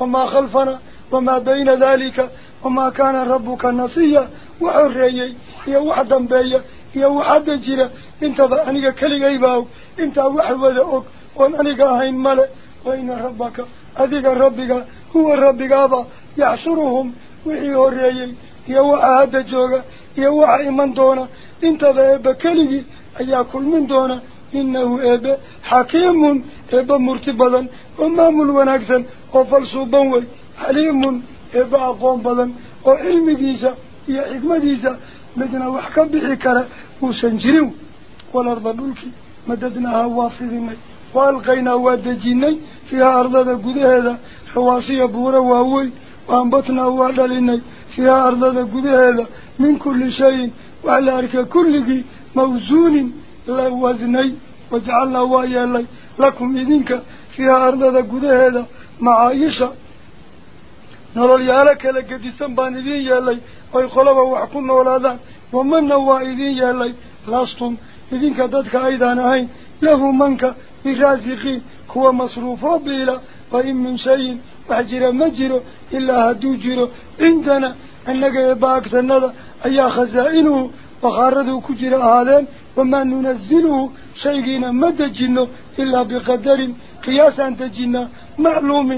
وما خلفنا. وما بين ذلك. وما كان ربك نصيا وحريي يا وحدا بيا يا وحدا جرا انت أنيق كلي باو انت وحوذ أك وأن أنيق هين ملك وإن ربك أذيك ربك هو ربك أبا يحشرهم وحي هريي يا وحدا جوغا يا وحي من دونا. انت بأبا كلي أيا كل من دونا. أبا أقوم بلا وعلم جيسا يا حكمة جيسا مدنا وحكا بحكرة وسنجريو والأرض دولكي مددناها وافذيني وألقينا وادجيني فيها أرض قده حواسي بورا وهوي وأنبتنا وادليني فيها أرض قده من كل شيء وعلى أرك كله موزون لوزني وجعلنا وإيالي لكم إذنك فيها أرض قده معايشة نرى نرال لك لكدي سنبان يا يالي أي قلبا وحكونا ولا ذا ومن نوا يا يالي لاستم إذين كددك أيضا نهين له منك برازقين كوا مصروفا بيلا وإن من شيء وحجر مجر إلا هدوجر عندنا أنك يباكت النظر أي خزائنه وخارده كجر آذان وما ننزله شيئين مدى جنة إلا بقدر قياسا تجن معلوم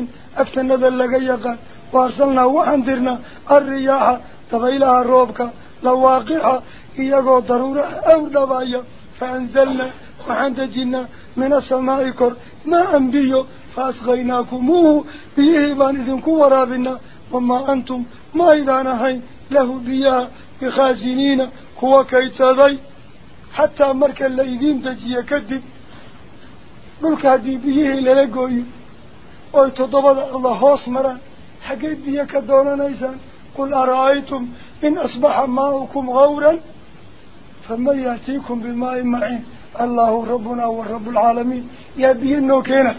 أفتنظر لك يقال وارسلنا وحندرنا الرياح تبيلها روبك لواقعها إيقو ضرورة أو دبايا فأنزلنا وحندجنا من السماء كر ما أنبيو فأسغيناكموه بيهبان إذن كورابنا وما أنتم ما إذا نهين له بيها بخازنين كوا كيتاذي حتى مركا لإذين تجي كدب نلك هذه بيه للقوي ويتضبط الله هوس مران حقيت بيك دولا نيسان قل أرأيتم إن أصبح ماؤكم غورا؟ فمن يأتيكم بماء معين؟ الله ربنا ورب العالمين. يا بينو كينا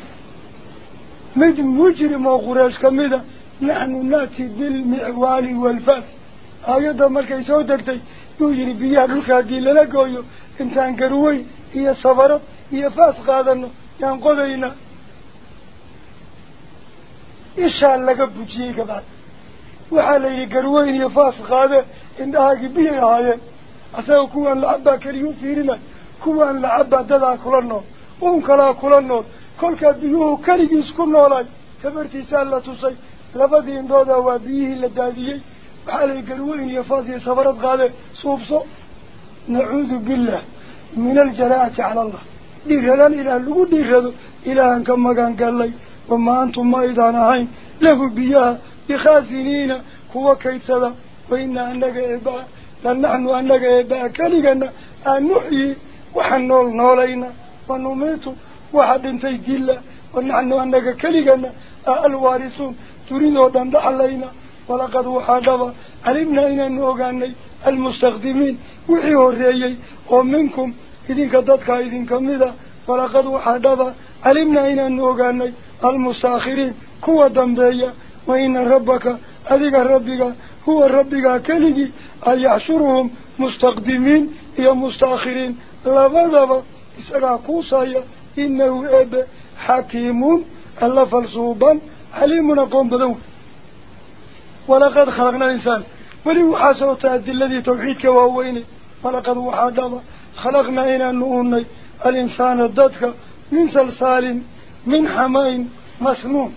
مد مجرم وقراش كميدا نحن نأتي بالمعوال والفأس. آيادا مركي سودكتي يجري بيها لكادي للقويو. انتان قروي. هي صبرت هي فأس قادنو ينقضينا gabadh waxaa la yidhi garweyn iyo faas qaade indhahaagii biyay ahaayeen asaga kuwaan lacabbaa keliyuu fiirinay kuwaan lacabbaa dadaa kula nool uun kalaa kula nool kolkaa biyuhu keligiis ku noolay tabartiisaa la tusay labadii indhoodaa waa biyihii la daadiyey waxaa la yidhi garweyn iyo faas iyo sabarad qaade suubso nacuudu billah min aljaraa'ati cala allah dhiiradaan ilaah lagu dhiirado ilaahan ka magan gallay وما أنتم ما إذا نهين له بيها بخازنين هو كيتذا وإن أنك إباء لن أنك إباء كلنا أن نحيي وحنول نولينا ونميت واحد انتيد الله ونحن أنك كلنا الوارثون تريدوا أن علينا ولقد وحادوا علمنا إن نوغاني المستخدمين وحيه الرئيي ومنكم إذن كدتك إذن كمذا ولقد وحادوا علمنا إن نوغاني المستأخرين كوا دنبيا وإن ربك أذيك ربك هو ربك كلي أن يحشرهم مستقدمين يا مستأخرين. لبضب إسرع قوصايا إنه أب حكيم ألا فالصوبا عليمنا قوم بدون. ولقد خلقنا الإنسان. وحاسو تأدي الذي توحيدك وهويني. ولقد وحادنا خلقنا إنا نؤوني الإنسان الددك من سلسال من حمين مسنون.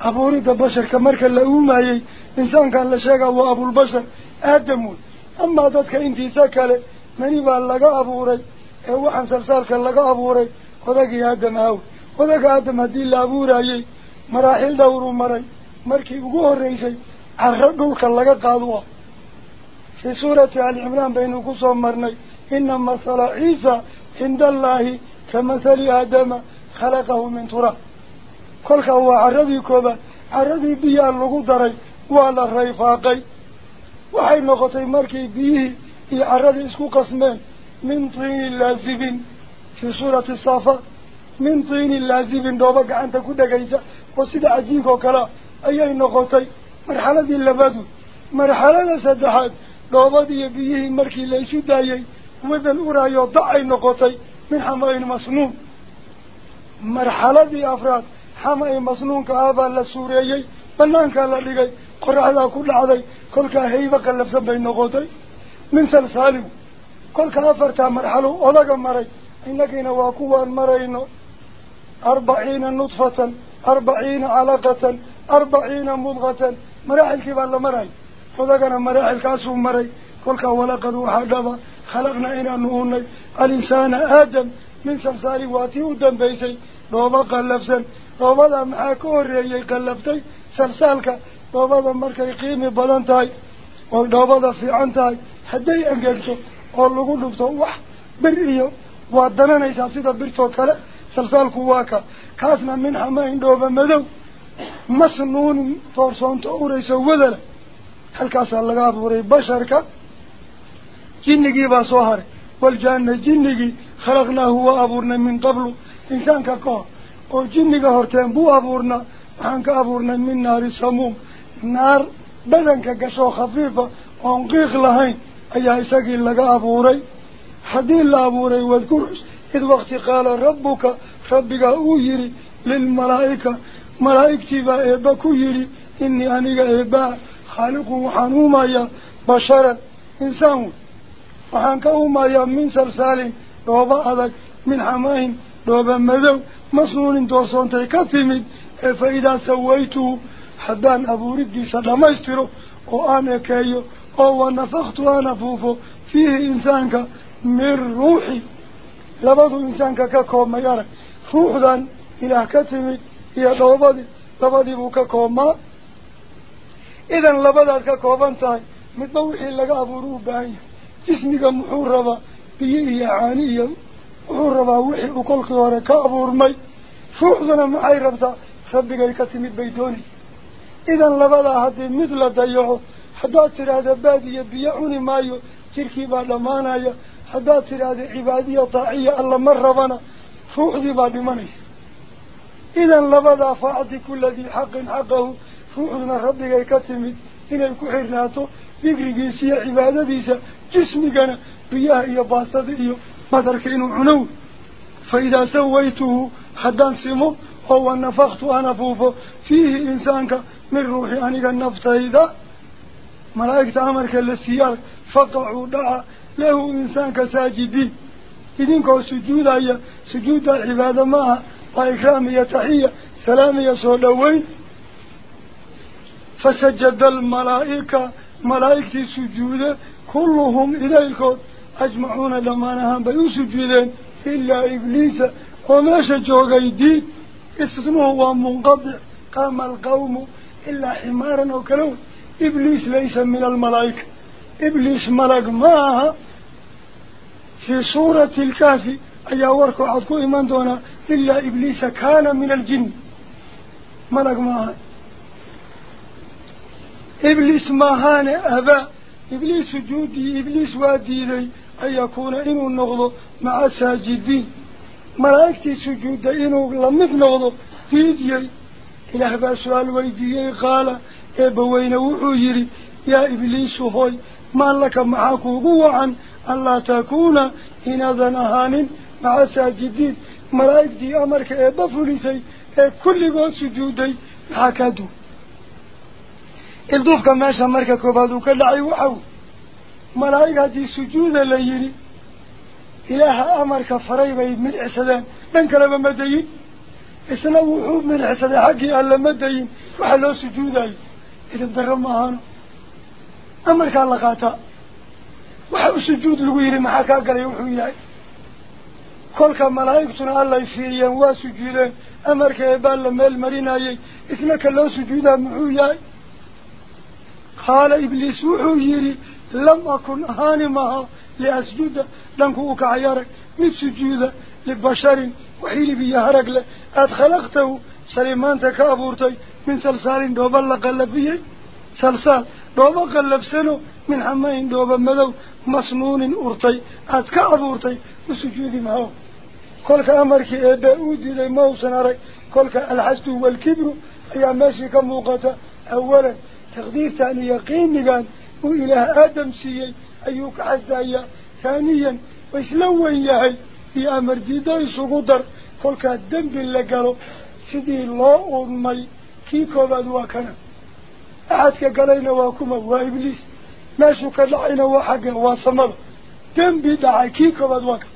أبوريد البشر كمركا لأومايي إنسان كان لشيغا وأبو البشر. آدمون. أما ددك إنتي ساكالي مني بان لغا أبوري وحن سلسالك لغا أبوري وذاك آدم هاو. وذاك آدم هدي الله أبوري مراحل دورو مري مركي بقوه الرئيسي عرقوك لغا قادوا في سورة آل عمران بين قصة مرني إن خلقه من تراب. كل هو عرضي كوبا عرضي بيا لغو دري ولا الريفاقي وحي نقطي مركي بيه هي عرضي اسكو قسمين من طين اللازبين في سورة الصافة من طين اللازبين دوبك أنت كده جيجا وسيد عجيك وكلا. أي نقطي مرحلة اللبادو مرحلة سدحات. دوبدي بيه مركي ليسو دايي. وذن أرايو ضعي نقطي من حماين مسنون. مرحلة دي أفراد. حماي مصنون كأبا للسوريين بنان كالرجال قرعة كل عضي كل كهيبة كل فصل بين قوتي من سلسالو كل كأفرت مرحلة. ولا مري. إنك هنا واقوى المرينا أربعين نطفة. أربعين علاقة أربعين مضغة. مراحل كي بالله مري. فذكر مراحل كاسو مري. كل كولا قدو حدبا خلقنا إنا نوني. الإنسان آدم. من سمسار واتي ودم بيسي. روما قلفسا روما دام أكور ريي قلفتي سمسالك. دام بمرك يقيم بلانتاي وروما في عنتاي حدي أنجلتو. أولوغو نفتو وح بريو. وادنا نيسا سيدا برتو كلا. سمسالك واكا. كاسنا من حمين روما مدو. مسنون فرصان توري سوذر هل كاسا لغابوري بشرك جنجي باسوهر. والجانة جنجي jinniga horteen buu abuurnaa waxaan ka abuurnay min naari samuum naar badanka gashoo khafiifa oon qiiq lahayn ayaa isagii laga abuuray haddii la abuuray wadkur id waqti qaala rabbuka rabbigaa uu yidhi lilmalaa'ika malaa'igtii baa eebba ku yidhi inii aniga eebbaa khaaliqun waxaan uumayaa basharan insaan wey waxaan ka uumayaa min salsaalin ee fa idaa sawaytuhu haddaan abuuridiisa dhammaystiro oo aan ekeeyo oo wanafaktu aan afuufo fiihi insaanka min ruuxi labadu insaanka ka koobmay arag ruuxdan ilaah ka timid iyo dhoobadii labadii buu ka koobmaa idan labadaad ka kooban tahay midba wixii laga abuuro u baahan yahay jismiga muxuu rabaa kolkii hore ka abuurmay ruuxduna maxay rabtaa rabbigay ka timid bay doonaysa idan labadaa haddii mid la dayaco haddaad tidhaahda baad iyo biyo cuni maayo jirkii baa dhammaanaya haddaad tidhaahda cibaadiya taaciya alla ma rabana ruuxdii baa dhimanaysa idan labadaa faacti kula dii xaqin xaqahu ruuxduna rabbigay ka timid inay ku xirnaato dikrigiisa iyo cibaadadiisa jismigana بياه إيا باصد إيا مدركين عنو. فإذا سويته حدان سمو هو النفخت أنا فوفو فيه إنسانك من روحي أنيك النفط إذا. ملايكة أمرك للسيار فقعوا دعا له إنسانك ساجدين إذنك سجود إيا سجود العبادة معها يا تحية سلام يا صلوين فسجد الملائكة ملائكة سجودة كلهم إليكم أجمعون لما نهان بيسجدين إلا إبليس وما شجوا قيدين اسمه ومنقضع قام القوم إلا حمارا وكلون إبليس ليس من الملائكة. إبليس ملق ماها في صورة الكهف. أي أوركو عدكو إيمان دونا إلا إبليس كان من الجن. ملق ماها. إبليس ماهان أبا. إبليس جودي إبليس وادي وديري aha ibliis maahaane abaa ibliis sujuudii ibliis waa diiday an yakuuna inuu noqdo maca saajidiin malaa'igtii sujuudday inuu lamid noqdo diidiyey ilaah baa su-aal weydiiyey qaala eebbaweyne wuxuu yidhi yaa ibliisu hoy maa laka maxaa kuugu wacan anlaa takuuna inaadan ahaanin maca saajidiin malaa'igtii amarka eebba fulisay كل قوة سجودي حكادو الضوفك ماشا مركا كوبادو كالعي وحو ملايقة دي سجود الليلي إله أمرك فريبا من عسدان من كلام مدين إسنا وحوب من عسدان حقي ألا مدين وحلو سجودي إذا درم مهانو أمرك الله قاتا وحو سجود الويري محاكا قال يوحو إلهي كلك ملايكتنا الله يفيريان واسجودان أمرك يبال لما المرينايي إسنك لو سجودا محو إلهي قال إبليس وحو يري لم أكن هاني معها لأسجد لنكوك عيارك من سجودة لبشر وحيلي بي هرق أدخلقته سليمان تكابورتي. من سلسال دوبا لقلب بيه سلسال دوبا قلب سنو. من حمين دوبا مدو. مسنون أرتي. أتكابورتي. وسجودي معه. كلك أمرك إبا أودي لي موسن أرك كلك الحسد والكبر. أي ماشي كموقتا أولا تقدير ثاني يقين نقان. وإله آدم سيي أيوك حسدايا ثانيا وإسلوه يهي في أمر ديداي سقودر كلك الدنب اللي قالوا سيدي الله أمي كي كوباد واكنا أحدك قالينا واكما وإبليس ماشو كدعينا وحقا وصمر دنبي دعي كي كوباد واكنا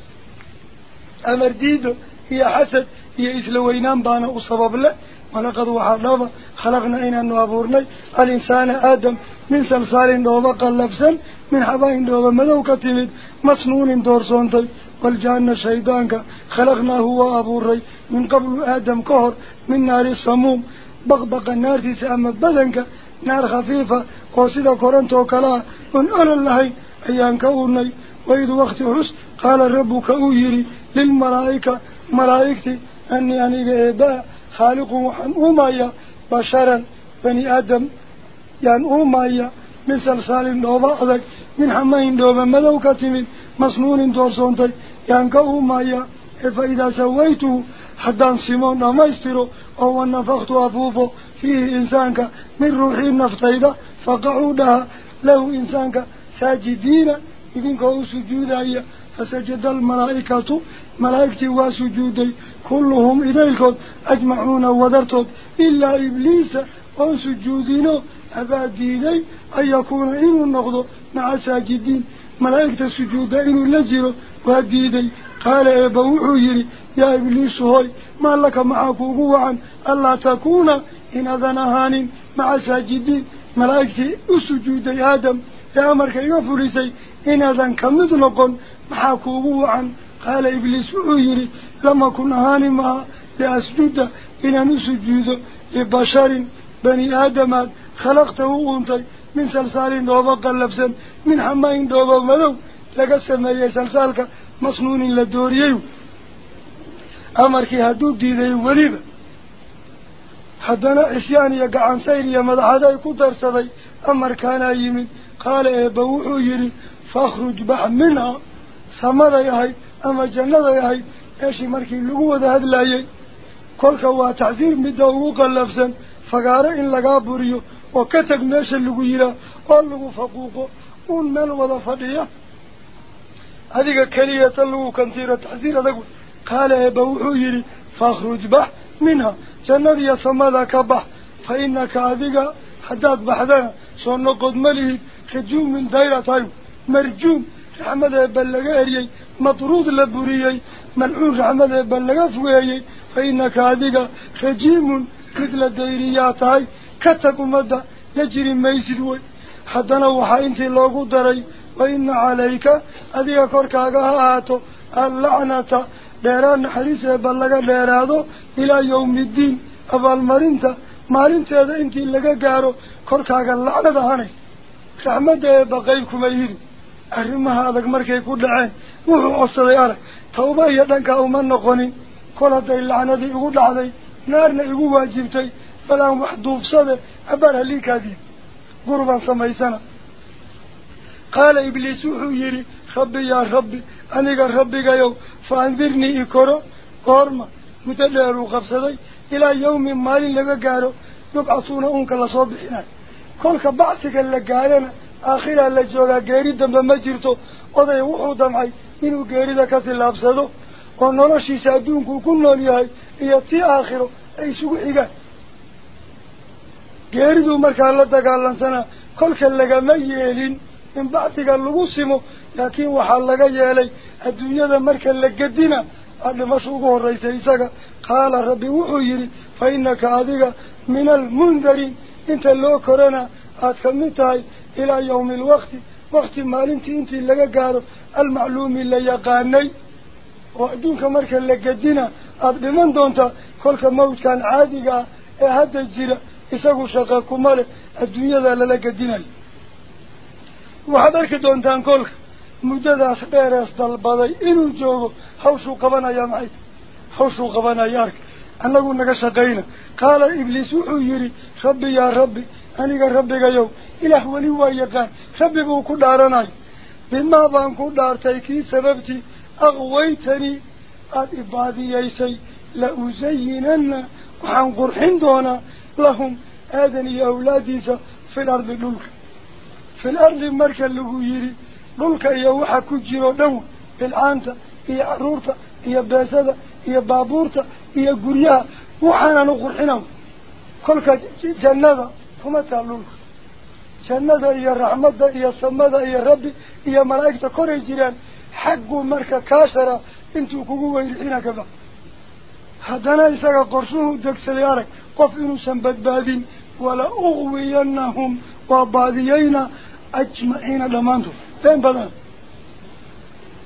أمر ديدو هي حسد هي إسلوينان بانا أصبب له ولقد وحرنا خلقنا إنا نوابورني الإنسان آدم من سلسال دوبا قلبسا من حباين دوبا مدو كتمد مسنون دورسونتي والجان شيطانك خلقناه هو أبوري من قبل آدم كهر من نار السموم. بغبق النار تسأم بدنك نار خفيفة. وصيدة كورنتو كلا ونقل الله أيان كوني وإذ وقت حس قال ربك أويري للملائكة ملائكتي أني أني إباء خالق وحن أمايا. بشرا بني آدم. يعني أمايا من سلسال دوبا أذك من حمين دوبا مدو كتمين مصنون دورسونتي يعني كأمايا فإذا سويته حدان سيمون نمايسترو أو نفخت أبوبو فيه إنسانك من روحي النفتيدة فقعوا لها له إنسانك ساجدين إذن كهو سجودا فسجد الملائكة ملائكتي وسجودي كلهم إليك أجمعون ودرتهم إلا إبليس أو سجودينه أبا ديني أن يكون إنه النقض مع ساجدين. ملائكة سجودا إنه لزره وديدي قال إبوحو يري يا إبليس هاي ما لك معك وقوعا ألا تكون إن أذنهان مع ساجدين. ملائكتي أسجودي آدم يا أمرك يغفرسي إن أذن كمد نقن معك وقوعا قال إبليس وعيري لما كنا هاني ما لأسجد إن نسجد لبشر بني آدم. خلقته أنتي من سلسال دوبا قلبسا من حمين دوبا ملو لقسم يا سلسالك مصنون للدوريو أمرك هدود دي ذي وليبا حدنا عسيان يقعان سير يا مدحدا يكون درسدي. أمر كان يمين. قال إبوحو يري فاخرج بح منها. سمد يهي أما جنة يهي. إيشي مركي لقوة هذا لايي كلك هو تعزير مدوغو قلبسا وكتك ماشا لغيرا ألغو فقوقو قول من وضفديا هذه كلية اللغو كنتيرة تحذيرة تقول قال أبو حجري فاخرج بح منها جنبي يسمدك بح فإنك هذه حداد بحذان سنو قد مليهد خجوم من دائرة تايو مرجوم رحمد أبلغ أريي مطرود لبريي ملعون رحمد أبلغ فويي فإنك هذه خجيم مثل الدائريات تايو la jiri maysid wey haddana waxaa intii loogu daray wa ina calayka adiga korkaaga ha ahaato allacnata dheeraad naxariis eeba laga dheeraado ilaa yawmi iddiin abaalmarinta maalinteeda intii laga gaaro korkaaga lacnad ahanay raxmadda eeba qayb kuma yidhi arrimaha adag markay ku dhaceen wuxuu codsaday arag tawba iyo dhankaa uma noqonin kol hadday lacnadii igu dhacday naarna igu waajibtay bal aan wax duubsade abaar haliikaadii قربا سميسنا. قال إبليس يري ربي يا ربي أنيق ربي يو فأنذرني إكرو قرما متدير وقفصدي إلى يوم مالي لغا قارو يبعثون أنك لصوبحنا كلك بعثك اللقارنا آخرها اللجوغا قيري دم مجرتو وضي وحو دمعي إنو قيري كسي لابسدو ونرشي سادونكو كنون يهي إيا تي آخرو ay isugu xigaan la dagaalansanaa kolka lagama yeelin in bacdiga lagu simo laakiin waxaa laga yeelay adduunyada marka la gedina aa dhimasho ugu horraysay isaga qaala rabbi wuxuu yidhi fa innaka adiga min almundariin inta loo korana aad ka mid tahay ilaa yawmi alwaqti wakti maalintii intii laga gaaro almacluumi la yaqaanay oo adduunka marka la gedina aada dhiman doontaa kolka mawdkan caadiga ah ee hadda jira lala gedinayo waxaad arki doontaan kolka muddadaas dheerees dalbaday inuu joogo hawshuu qabanaya maxay tahy hawshuu qabanaya arka annagu naga shaqayna qaala ibliis wuxuu yidhi rabbi yaa rabbi aniga rabbigayow ilaah weli waa yaqaan rabbi buu ku dhaaranayo bimaa baan ku dhaartay kii sababtii aqwaytanii aada ibaadiyeysay la usayinanna waxaan qurxin doonaa لهم آذن يا أولادي في الأرض للك في الأرض مركا له يري. للك يا وحا كجيرو دو. بالعانتا يا عرورتا يا باسدا يا بابورتا يا قريا. وحانا نقرحنا كلك جندا هما تعلوك جندا يا رحمة يا سمدا يا ربي يا ملائكة كوري جيران. حقو مركا كاشرة. انتو كوكو ويرحنا كبه هدنا إساق قرصوه دكسلي أرك قف إنو سنبت بادين ولا أغوينهم وبادينا أجمعين دمانتو فين بدان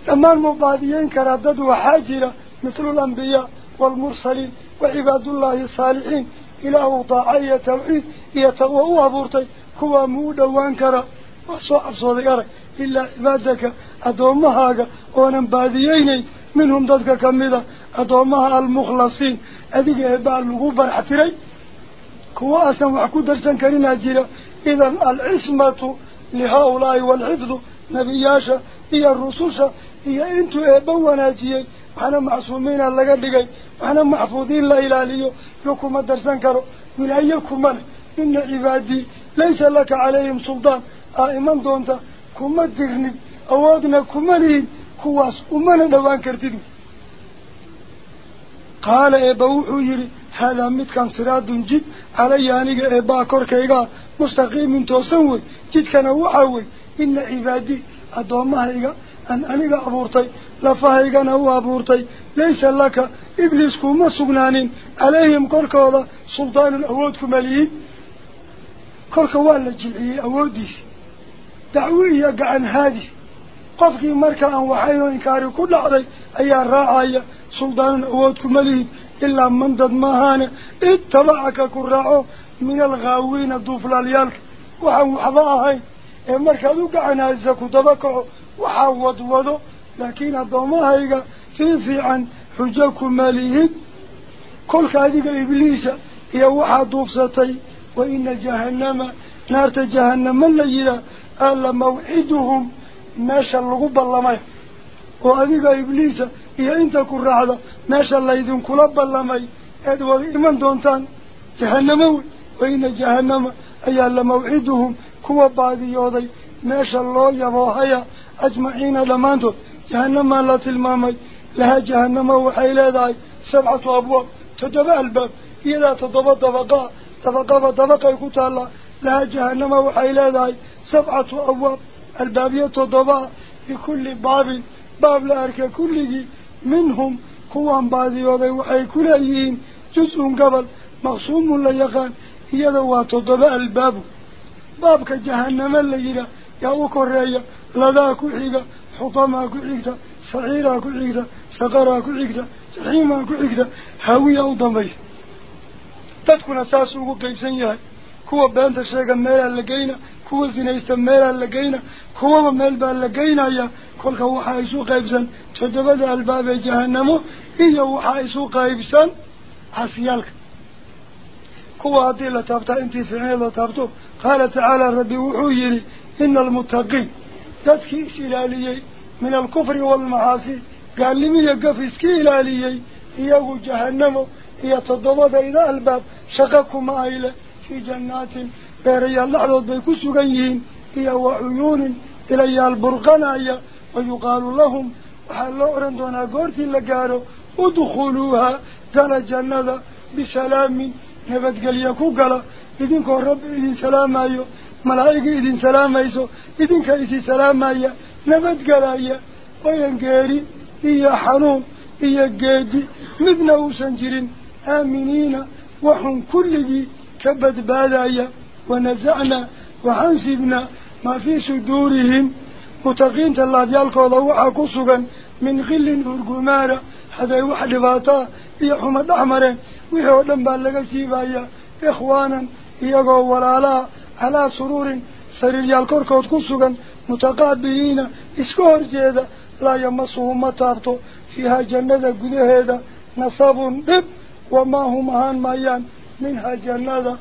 دمان مبادين كرادد وحاجرة مثل الأنبياء والمرسلين وعباد الله الصالحين إلى وضاع يتوعيد يتوهو أبورتي كوا مودا وانكرا وصعب صديقارك إلا عبادك أدوم هذا وأنا مبادييني منهم ذلك كمذا أدومها المخلصين. أذيك إباء اللغوبة الحتري كواسا وحكو درسا كرينا جيرا. إذا العصمة لهؤلاء والعفظ نبياشا. هي الرسوشا هي إنتو إباءنا جيرا. أنا معصومين اللقاء لقاء أنا محفوظين لا إله لإلاليو يوكما درسا كرو. ولأيكما إن عبادي ليس لك عليهم سلطان. آه، آئمان دونتا. كما الدغنب أوادنا كما لئي kartid qaala eebba wuxuu yidhi haadaa midkan siraadun jid calaya aniga eebbaa korkaygaa mustaqiimin toosan wey jidkana waxaa wey ina cibaadii addoommahayga aan aniga abuurtay lafahaygana u abuurtay laysa laka ibliis kuma sugnaanin calayhim korkooda suldaanun awood kuma lihin kolka waa la jilciyey awooddiisi dacwo iyo gacan haadis ayaa raacaya suldaanun awood kuma lihin ilaa mandad maahaane ittabacaka ku raaco min alghaawiina duuflaalyaalka waxaan waxba ahayn ee markaad u gacan haadisa ku daba kaco waxaa wadwado laakiin addoommahayga fii fiican xujo kuma lihid kolka adiga ibliisa iyo waxaa duufsatay wa ina jahannama naarta jahannama la yihaa alla mawciduhum ما شاء الله قب الله ماشا اللغو إبليس وأذيك إبليسا إيا هذا ما شاء الله إذن كلاب الله ماي هو إيمان دونتان جهنموي وإن جهنم أيال موعدهم كوا بعضي يوضي ماشا الله يا يبوحيا أجمعين لمانتو جهنم الله تلمامي لها جهنم وحي لذاي سبعة أبواب تدبأ الباب إذا تدبأ تبقى تبقى دبقاء يقول لها جهنم وحي لذاي سبعة أبواب الباب يتضبع كل باب باب لأرك كله منهم قوان بعضي وضي وحي كلهين جزء قبل مغصوم لا هي يدوى تضبع الباب. بابك جهنم الليلة يأوك الرأي لذاك حيقة حطمك حيقة سعيرك حيقة سقرك حيقة جحيمك حيقة هاوي أوضمي تدخل أساسه قيب سنيا كوى بانت الشيخ الميلة اللقينا كوه زينيست ميلا لقينا كوه ميلبا لقينا يا كل كوه حايسو قيبسن تدبد ألباب جهنمو إيا وحايسو قيبسن حسيالك. كوه عدي لطابتا انت فعين لطابتو قال تعالى ربي وحويري إن المتقين. تدكي سلالي من الكفر والمعاصي. قال لي مي يقف اسكي إلالي إياه جهنمو إيا تدبد إذا ألباب. شقكم آيلة في جنات. Sugan yihiin iyo wa cuyuunin ilayaal burqanaya wayuqaalu lahum waxaa loo odhan doonaa goortii la gaaro udkhuluuha gala jannada بسلام نبت قال يكوكلا إذن كو رب إذن سلام أيو ملائكة إذن سلام أيسو إذن كيسي سلام أيو نبت قال أيو وينقاري إيا حنون إيا قادي مدنا وسنجرين آمنين ونزعنا وحنسبنا ما في صدورهم. متقين الله ديالكو ضوحا كسوغا من غل هرقمارا هذا واحد باطا يا حمد أحمرين ويهو دنبال لغا سيبايا. إخوانا يقو ولالا على سرور سرير يالكوركو كسوغا متقابلين. اسكور جيدا. لا يمسهم مطابتو فيها جنة قده هذا نصاب دب وما هم هان مايان. منها جنة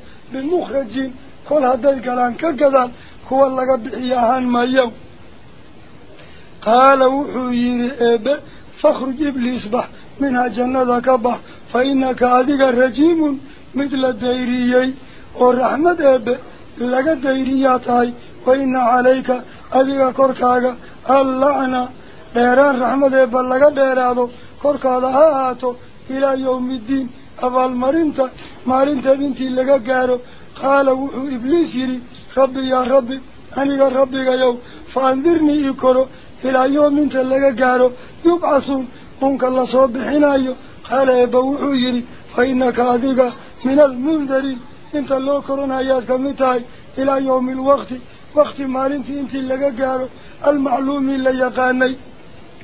كل هذا الكلام كقدر هو اللي قبحي هان مايان قال وحير إبا فاخرج إبليس بح منها جنة كبح فإنك أذيك رجيم مثل الديريي. والرحمة إبا لك ديرياتي وإن عليك أذيك كركاك اللعنة يوم قال إبليس يري ربي يا ربي أنيك ربي يوم فأنذرني إكرو إلى يوم إنت لك قارو يبعثون منك الله صبحنا قال يبوحو يري فإنك أذيك من المنذرين. إنت اللو كرونا آياتك متاي إلى يوم الوقت وقت مالنت انت لك قارو المعلوم اللي يقاني.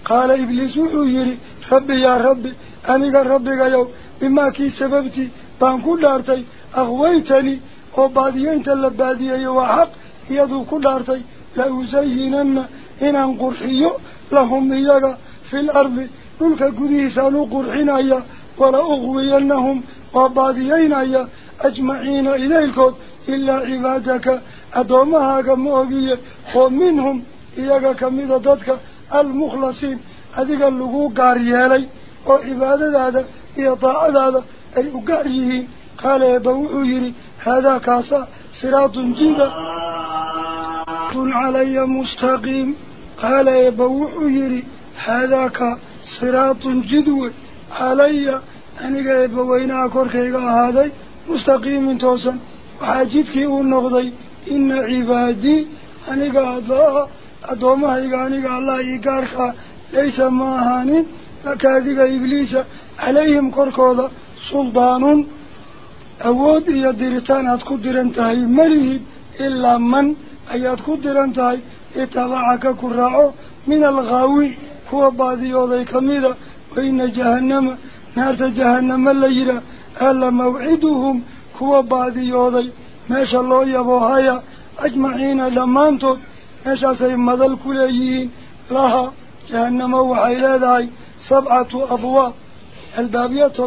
قال إبليس وحو يا وباديين تلبادية وحق يدو كدارتي لأزينن إن قرحيو لهم إياك في الأرض. تلك قديسان قرحنا ولا أغوينهم وباديين أجمعين إليكم إلا عبادك. أدومها كمؤقية ومنهم إياك كمددتك المخلصين هذه اللقوء قاريالي. وعبادة هذا إيطاعة هذا أي أقاريه. قال يبوعوا يري هذا كاسا صراط جيدا. علي مستقيم. قال يبوعوا يري. هذا صراط جدوى. علي. أنيقا يبوينا كوركيقا هذا مستقيم توسا وحاجدك النغضي إن عبادي. أنيقا أضاء أدومها إيقا أنيقا الله إيقارك ليس ماهانين لكاذيك إبليس. عليهم كوركوضا سلطان أود يديرتان هتكو ديرنتهي مليهد إلا من أياد كو ديرنتهي اتبعك كراعو من الغاوي هو بعضي وضي كميدا وإن جهنم نار جهنم الليلة ألا موعدهم هو بعضي وضي ما شاء الله يبوهايا أجمعين لمانتو ما شاء سيمد الكليين لها جهنم وحيلاداي سبعة أبواب البابية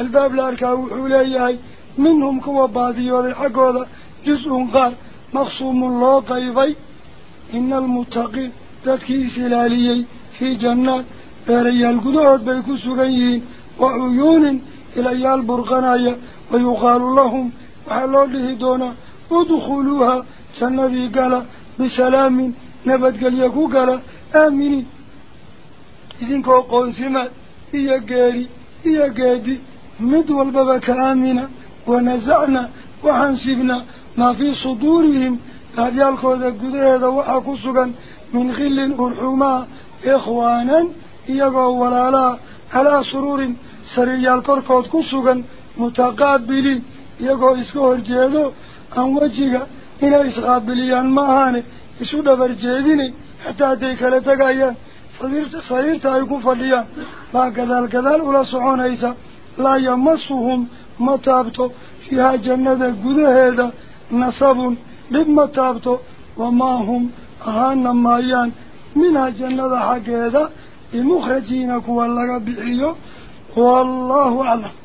الباب الأركاو حوليهاي منهم كوا بعضي وضي حقوذا جزء غار مقصوم الله قيبي إن المتقين تذكي سلاليي في جنات باريال قدود بيكو سغيين وعيون إليال برغنايا ويقال لهم وحلو له دونا ادخلوها جنة قال بسلام نبت قال يكو قال آمنين. إذن كو قنسمات إيا قاري إيا قادي. مدول بابك آمنا ونزعنا وحنسبنا. ما في صدورهم. هذيالكوذا قدهذا وحكسوغا من غل أرحما إخوانا إيقوا ولالا على سرور سريالكوذا كسوغا متقابلين. إيقوا إسكوه الجيدو أن وجهك إنا إسقابليان ماهاني إسو دبر جيديني. حتى ديك لتقايان صغيرتا يكون فليان لا كذال كذال ولا لا يمسهم مطابتو فيها جنة قدهذا نصب لما تابتو. وما هم أهانا مايان. منها جنة حق هذا بمخرجين كوالله بحيو والله أعلم.